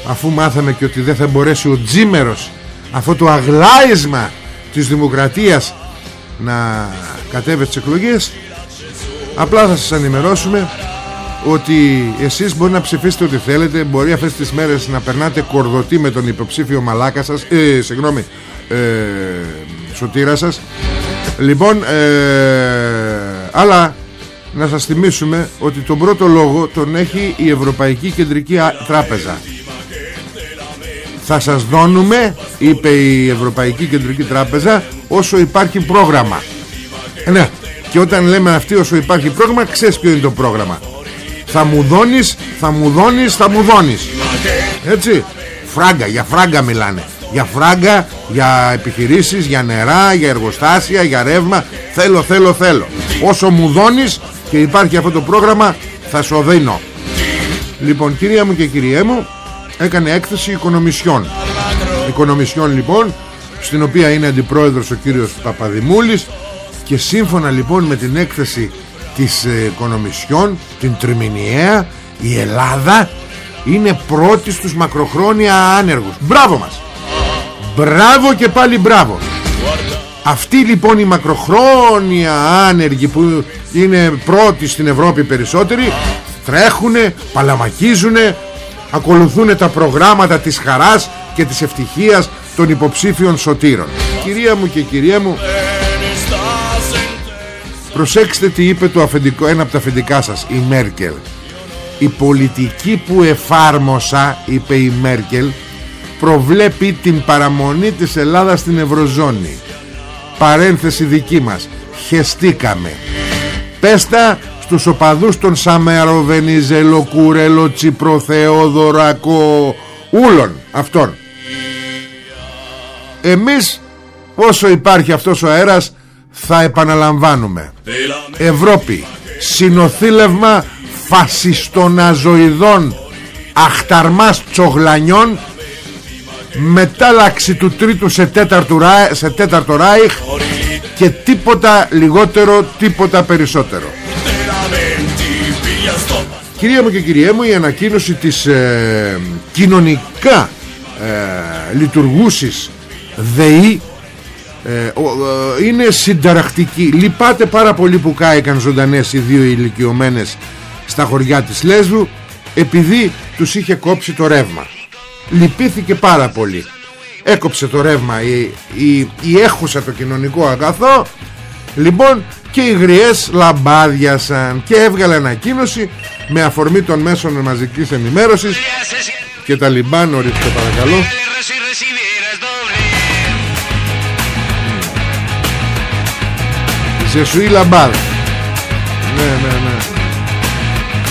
Speaker 1: αφού μάθαμε και ότι δεν θα μπορέσει ο Τζίμερος αυτό το αγλάισμα της δημοκρατίας να κατέβει τις εκλογές. Απλά θα σας ενημερώσουμε ότι εσείς μπορεί να ψηφίσετε ό,τι θέλετε μπορεί αυτές τις μέρες να περνάτε κορδωτή με τον υποψήφιο μαλάκα σας ε, συγγνώμη ε, σωτήρα σας. Λοιπόν ε, αλλά να σας θυμίσουμε ότι τον πρώτο λόγο τον έχει η Ευρωπαϊκή Κεντρική Τράπεζα. Θα σας δώνουμε είπε η Ευρωπαϊκή Κεντρική Τράπεζα όσο υπάρχει πρόγραμμα. Ε, ναι και όταν λέμε αυτή όσο υπάρχει πρόγραμμα ξέρεις ποιο είναι το πρόγραμμα θα μου δώνεις θα μου δώνεις θα μου δώνεις. Έτσι. Φράγκα για φράγκα μιλάνε. Για φράγκα, για επιχειρήσεις, για νερά, για εργοστάσια, για ρεύμα. Θέλω, θέλω, θέλω. Όσο μου δώνεις και υπάρχει αυτό το πρόγραμμα θα σου δίνω. Λοιπόν κυρία μου και κυριέ μου έκανε έκθεση οικονομισιών. Οικονομισιών λοιπόν στην οποία είναι αντιπρόεδρος ο κύριος Παπαδημούλης και σύμφωνα λοιπόν με την έκθεση της ε, οικονομισιών την τριμηνιαία η Ελλάδα είναι πρώτη στους μακροχρόνια άνεργους. Μπράβο μας. Μπράβο και πάλι μπράβο. Αυτοί λοιπόν οι μακροχρόνια άνεργοι που είναι πρώτοι στην Ευρώπη περισσότεροι τρέχουνε, παλαμακίζουνε ακολουθούν τα προγράμματα της χαράς και της ευτυχίας των υποψήφιων σωτήρων. Κυρία μου και κυρία μου προσέξτε τι είπε το αφεντικό, ένα από τα αφεντικά σας η Μέρκελ. Η πολιτική που εφάρμοσα είπε η Μέρκελ προβλέπει την παραμονή της Ελλάδας στην Ευρωζώνη. Παρένθεση δική μας. Χεστήκαμε. Πέστα στους οπαδούς των Σαμέρο Βενιζέλο Κουρέλο Τσίπρο Θεόδωρακο Ούλων αυτών. Εμείς όσο υπάρχει αυτός ο αέρας θα επαναλαμβάνουμε. Ευρώπη συνοθήλευμα φασιστοναζοειδών αχταρμάς τσογλανιών μετάλλαξη του τρίτου σε τέταρτο, σε τέταρτο ράιχ και τίποτα λιγότερο τίποτα περισσότερο. Κυρία μου και κυριέ μου η ανακοίνωση της ε, κοινωνικά ε, λειτουργούσης ΔΕΗ ε, ε, είναι συνταρακτική. Λυπάται πάρα πολύ που κάηκαν ζωντανές οι δύο ηλικιωμένες στα χωριά της Λέσβου επειδή τους είχε κόψει το ρεύμα. Λυπήθηκε πάρα πολύ. Έκοψε το ρεύμα η, η, η έχουσα το κοινωνικό αγαθό λοιπόν και οι γριές λαμπάδιασαν και έβγαλε ανακοίνωση με αφορμή των μέσων μαζικής ενημέρωσης και τα λιμπάν ορίστε παρακαλώ Ζεσουή λαμπάδ ναι ναι ναι.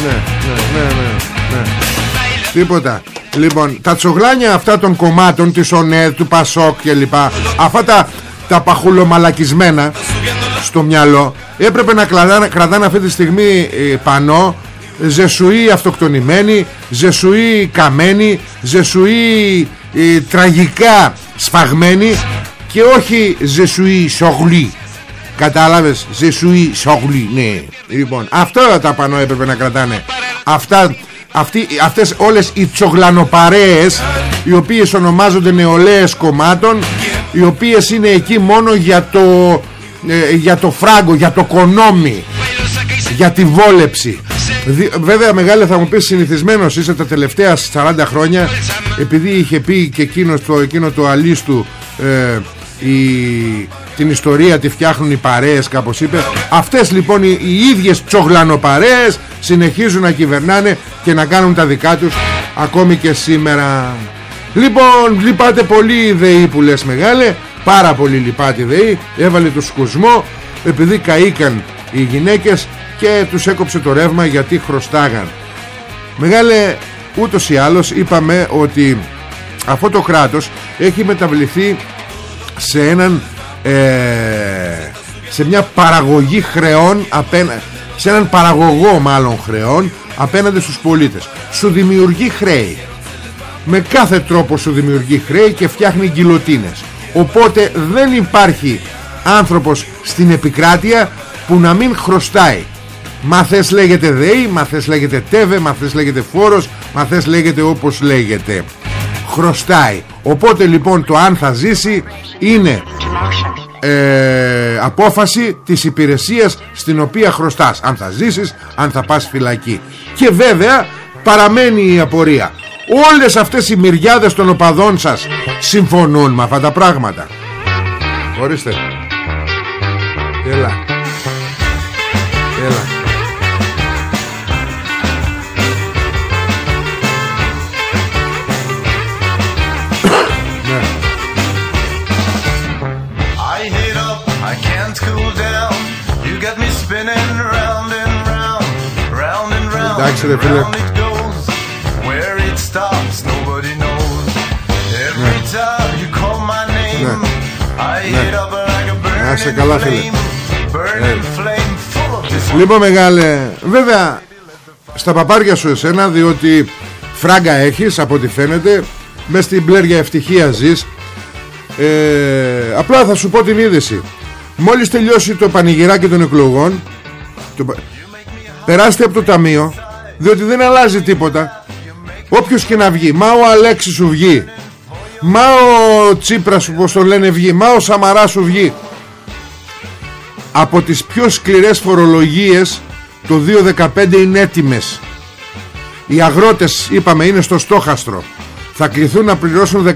Speaker 1: Ναι ναι ναι ναι, ναι. τίποτα. Λοιπόν, τα τσογλάνια αυτά των κομμάτων της ΟΝΕ, του ΠΑΣΟΚ και λοιπά Αυτά τα, τα παχουλομαλακισμένα στο μυαλό Έπρεπε να κρατάνε, κρατάνε αυτή τη στιγμή ε, πανό Ζεσουή αυτοκτονημένη Ζεσουή καμένη Ζεσουή ε, τραγικά σφαγμένη Και όχι Ζεσουή σογλή Κατάλαβες Ζεσουή σογλή Ναι. Λοιπόν αυτά τα πανό έπρεπε να κρατάνε. Αυτά αυτοί, αυτές όλες οι τσογλανοπαρέες οι οποίες ονομάζονται νεολαίες κομμάτων οι οποίες είναι εκεί μόνο για το, ε, για το φράγκο, για το κονόμι για τη βόλεψη. Βέβαια μεγάλε θα μου πεις συνηθισμένος είσαι τα τελευταία 40 χρόνια επειδή είχε πει και εκείνος το, εκείνο το αλίστου ε, η, την ιστορία τη φτιάχνουν οι παρέες κάπως είπες. Αυτές λοιπόν οι, οι ίδιες τσογλανοπαρέες συνεχίζουν να κυβερνάνε και να κάνουν τα δικά τους ακόμη και σήμερα. Λοιπόν λυπάται πολύ η ΔΕΗ που λες μεγάλε. Πάρα πολύ λυπάται η ΔΕΗ. Έβαλε το σκουσμό επειδή καήκαν οι γυναίκες και τους έκοψε το ρεύμα γιατί χρωστάγαν. Μεγάλε ούτως ή άλλως είπαμε ότι αυτό το κράτος έχει μεταβληθεί σε έναν ε, σε μια παραγωγή χρεών απένα, σε έναν παραγωγό μάλλον χρεών απέναντι στους πολίτες σου δημιουργεί χρέη με κάθε τρόπο σου δημιουργεί χρέη και φτιάχνει γκυλοτίνες οπότε δεν υπάρχει άνθρωπος στην επικράτεια που να μην χρωστάει Μα θες λέγεται ΔΕΗ, μα θες λέγεται ΤΕΒΕ, μα θες λέγεται φόρος, μα θες λέγεται όπως λέγεται. Χρωστάει. Οπότε λοιπόν το αν θα ζήσει είναι ε, απόφαση της υπηρεσίας στην οποία χρωστάς. Αν θα ζήσεις, αν θα πας φυλακή. Και βέβαια παραμένει η απορία. Όλες αυτές οι μυριάδες των οπαδών σας συμφωνούν με αυτά τα πράγματα. Ορίστε. Έλα. Έλα. Εντάξει ρε φίλε. Να είσαι καλά φίλε. Ε. Λοιπόν μεγάλε Βέβαια Στα παπάρια σου εσένα Διότι φράγκα έχεις από ό,τι φαίνεται Μες στην πλέρια ευτυχία ζεις. Ε, Απλά θα σου πω την είδηση. Μόλις τελειώσει το πανηγυράκι των εκλογών το, Περάστε από το ταμείο Διότι δεν αλλάζει τίποτα. Όποιος και να βγει. Μα ο Αλέξης σου βγει. Μα ο Τσίπρας σου πως το λένε βγει. Μα ο Σαμαράς σου βγει. Από τις πιο σκληρές φορολογίες Το 2015 είναι έτοιμες. Οι αγρότες είπαμε είναι στο στόχαστρο. Θα κληθούν να πληρώσουν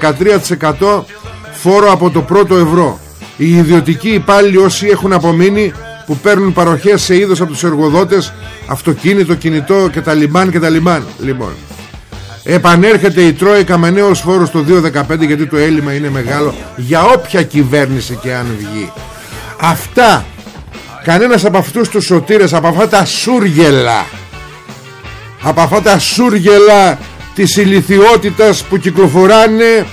Speaker 1: 13% φόρο από το πρώτο ευρώ. Οι ιδιωτικοί υπάλληλοι όσοι έχουν απομείνει που παίρνουν παροχές σε είδος από τους εργοδότες αυτοκίνητο, κινητό και τα λιμπάν και τα λιμπάν λοιπόν επανέρχεται η Τρόικα με νέους φόρους το 2015 γιατί το έλλειμμα είναι μεγάλο για όποια κυβέρνηση και αν βγει. Αυτά. Κανένας από αυτούς τους σωτήρες από αυτά τα σούργελα από αυτά τα σούργελα της ηλικιότητας που κυκλοφοράνε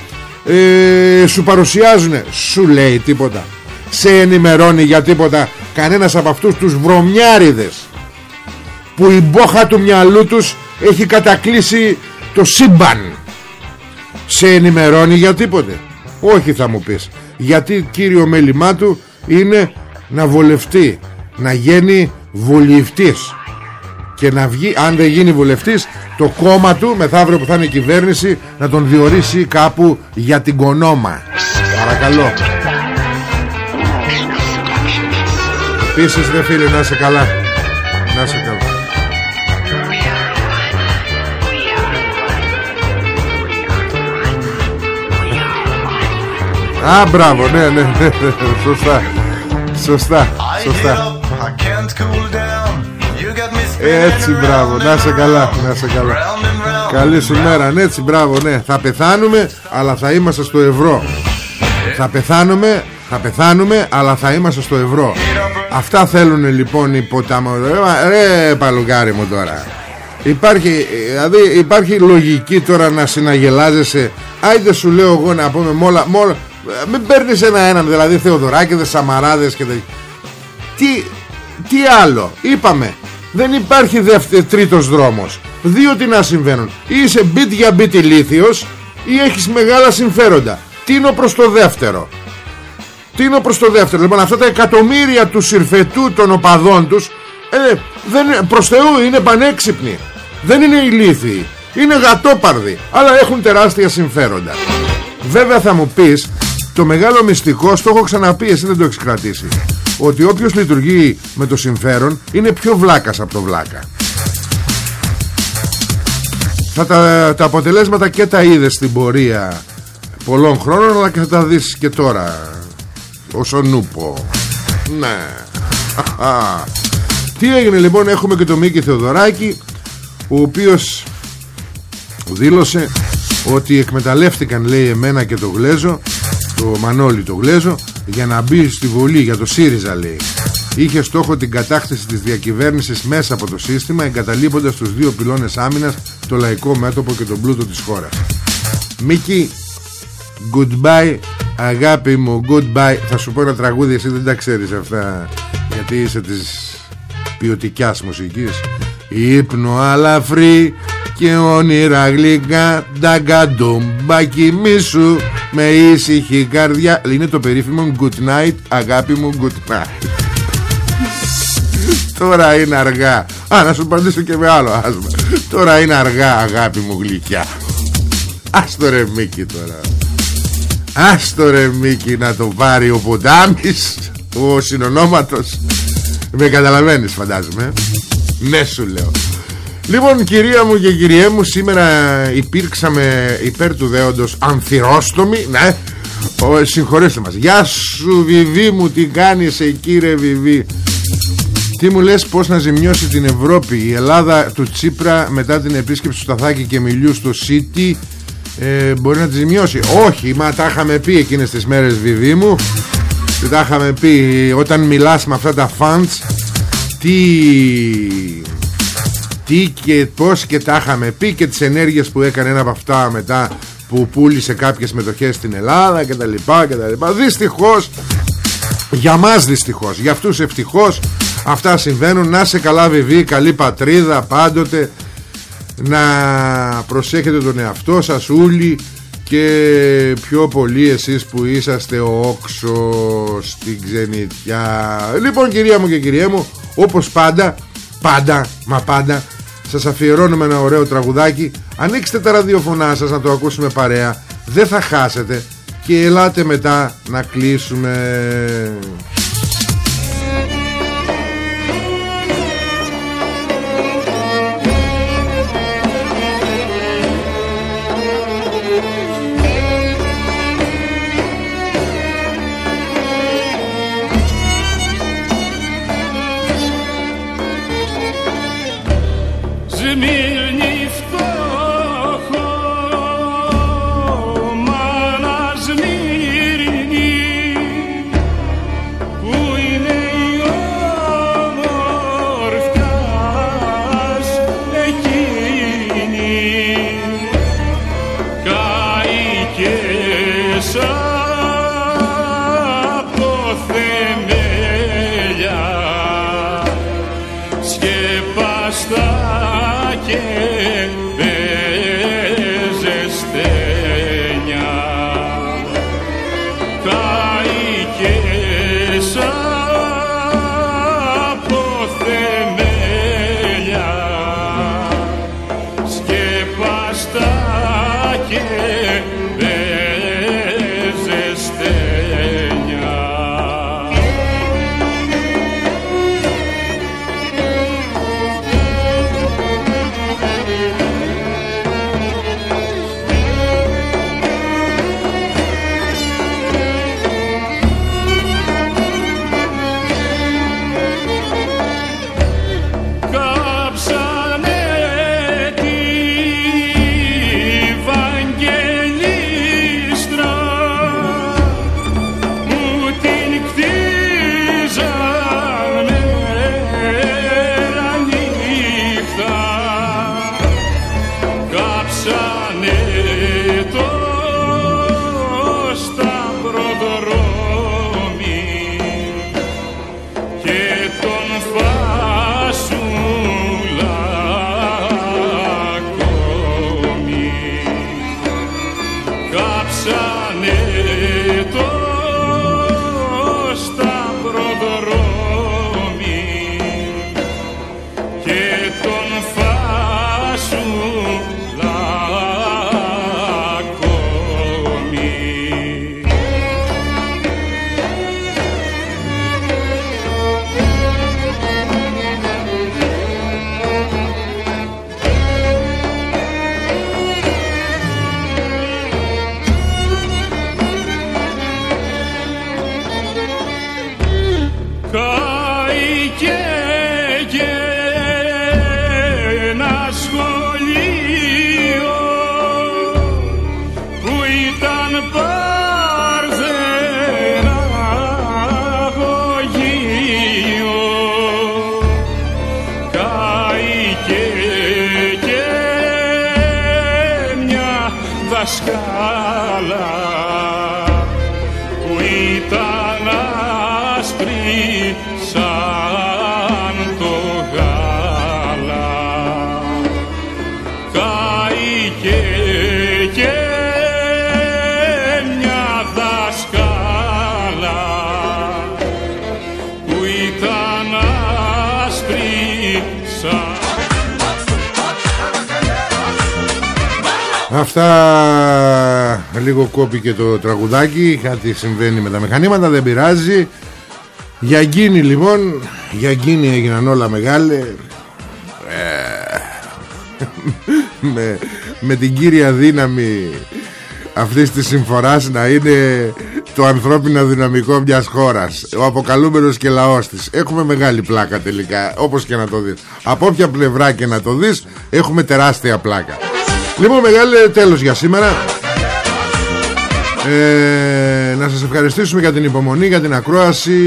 Speaker 1: ε, σου παρουσιάζουν σου λέει τίποτα. Σε ενημερώνει για τίποτα κανένας από αυτούς τους βρωμιάριδες που η μπόχα του μυαλού τους έχει κατακλείσει το σύμπαν. Σε ενημερώνει για τίποτε; Όχι θα μου πεις. Γιατί κύριο μέλημά του είναι να βολευτεί να γίνει βολιευτής και να βγει αν δεν γίνει βουλευτής το κόμμα του μεθαύριο που θα είναι η κυβέρνηση να τον διορίσει κάπου για την κονόμα. Παρακαλώ Επίσης δε φίλε να είσαι καλά. Να είσαι καλά. Α, μπράβο, ναι, ναι, ναι, ναι, σωστά. Σωστά, σωστά. Έτσι, μπράβο, να είσαι καλά, να είσαι καλά. Καλή σου μέρα, ναι, έτσι, μπράβο, ναι. Θα πεθάνουμε, αλλά θα είμαστε στο ευρώ. Θα πεθάνουμε, θα πεθάνουμε, αλλά θα είμαστε στο ευρώ. Αυτά θέλουν λοιπόν οι ποτάμοι Ρε παλουγκάρι μου τώρα. Υπάρχει, δηλαδή υπάρχει λογική τώρα να συναγελάζεσαι. Άιτε σου λέω εγώ να πούμε μόλα, μόλα Μην παίρνεις ένα έναν Δηλαδή Θεοδωράκηδες, Σαμαράδες και τέτοια. Τι, τι άλλο; Είπαμε δεν υπάρχει δεύτερος, τρίτος δρόμος. Δύο τι να συμβαίνουν. Ή είσαι μπιτ για μπιτ ηλίθιος Ή έχεις μεγάλα συμφέροντα. Τίνω προς το δεύτερο; Τίνω προς το δεύτερο. Λοιπόν αυτά τα εκατομμύρια του συρφετού των οπαδών τους ε, δεν, Προς Θεού είναι πανέξυπνοι. Δεν είναι ηλίθιοι. Είναι γατόπαρδοι Αλλά έχουν τεράστια συμφέροντα. Βέβαια θα μου πεις Το μεγάλο μυστικό στο έχω ξαναπεί Εσύ δεν το έχεις κρατήσει Ότι όποιος λειτουργεί με το συμφέρον Είναι πιο βλάκας από το βλάκα. Θα τα, τα αποτελέσματα και τα είδες στην πορεία πολλών χρόνων αλλά και θα τα δεις και τώρα όσον νούπο. Ναι. Τι έγινε λοιπόν έχουμε και το Μίκη Θεοδωράκη ο οποίος δήλωσε ότι εκμεταλλεύτηκαν λέει εμένα και το Γλέζο το Μανώλη το Γλέζο για να μπει στη Βουλή για το ΣΥΡΙΖΑ λέει. Είχε στόχο την κατάκτηση της διακυβέρνησης μέσα από το σύστημα εγκαταλείποντας τους δύο πυλώνες άμυνας το λαϊκό μέτωπο και τον πλούτο της χώρας. Μίκη goodbye αγάπη μου goodbye. Θα σου πω ένα τραγούδι εσύ δεν τα ξέρεις αυτά γιατί είσαι της ποιοτικιάς μουσικής. Ύπνο αλαφρύ και όνειρα γλυκά νταγκαντομπα κοιμήσου με ήσυχη καρδιά. Είναι το περίφημο good night αγάπη μου good night. Τώρα είναι αργά. Α να σου απαντήσω και με άλλο άσμα. Τώρα είναι αργά αγάπη μου γλυκιά. Άστο ρε Μίκη τώρα Άστο ρε Μίκη να το πάρει ο ποτάμις Ο συνονόματος. Με καταλαβαίνεις φαντάζομαι. Ναι σου λέω. Λοιπόν κυρία μου και κυριέ μου Σήμερα υπήρξαμε υπέρ του δέοντος Ανθυρόστομοι Ναι. Ο, Συγχωρέστε μας. Γεια σου Βιβί μου τι κάνεις εκεί ρε Βιβί; Τι μου λες πως να ζημιώσει την Ευρώπη; Η Ελλάδα του Τσίπρα μετά την επίσκεψη του Σταθάκη και Μιλιού στο City ε, Μπορεί να τη ζημιώσει. Όχι, μα τα είχαμε πει εκείνες τις μέρες Βιβί μου. Τα είχαμε πει όταν μιλάς με αυτά τα funds Τι Τι και πως και τα είχαμε πει Και τις ενέργειες που έκανε ένα από αυτά μετά Που πούλησε κάποιες μετοχές στην Ελλάδα και τα λοιπά και τα λοιπά. Δυστυχώς για μας δυστυχώς Για αυτούς ευτυχώς Αυτά συμβαίνουν. Να σε καλά βιβί Καλή πατρίδα πάντοτε Να προσέχετε τον εαυτό σας όλοι Και πιο πολύ εσείς που είσαστε ο όξος Στην ξενιτιά. Λοιπόν κυρία μου και κυρία μου Όπως πάντα Πάντα Μα πάντα σας αφιερώνουμε ένα ωραίο τραγουδάκι. Ανοίξτε τα ραδιοφωνά σας να το ακούσουμε παρέα. Δεν θα χάσετε Και ελάτε μετά να κλείσουμε λίγο κόπηκε το τραγουδάκι Κάτι συμβαίνει με τα μηχανήματα Δεν πειράζει. Για γκίνη λοιπόν Για γκίνη έγιναν όλα μεγάλε. Ε, (laughs) με, με την κύρια δύναμη Αυτής της συμφοράς Να είναι το ανθρώπινο δυναμικό μιας χώρας. Ο αποκαλούμενος και λαός της. Έχουμε μεγάλη πλάκα τελικά Όπως και να το δεις. Από όποια πλευρά και να το δεις Έχουμε τεράστια πλάκα. Λοιπόν μεγάλε τέλος για σήμερα ε, Να σας ευχαριστήσουμε για την υπομονή Για την ακρόαση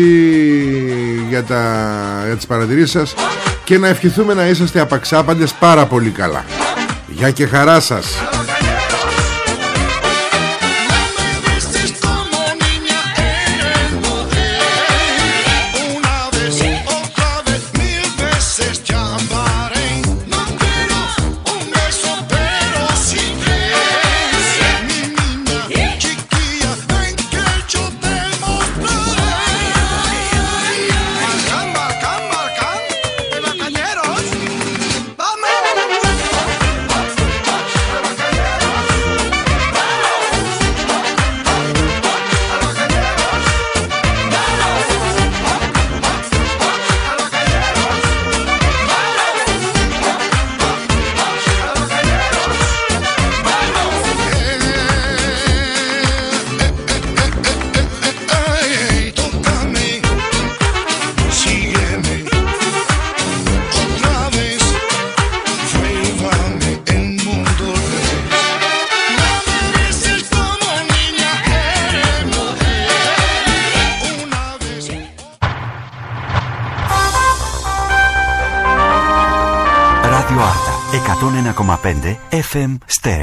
Speaker 1: Για, τα, για τις παρατηρήσεις σας Και να ευχηθούμε να είσαστε απαξάπαντες πάρα πολύ καλά. Γεια και χαρά σας
Speaker 2: FM Stereo.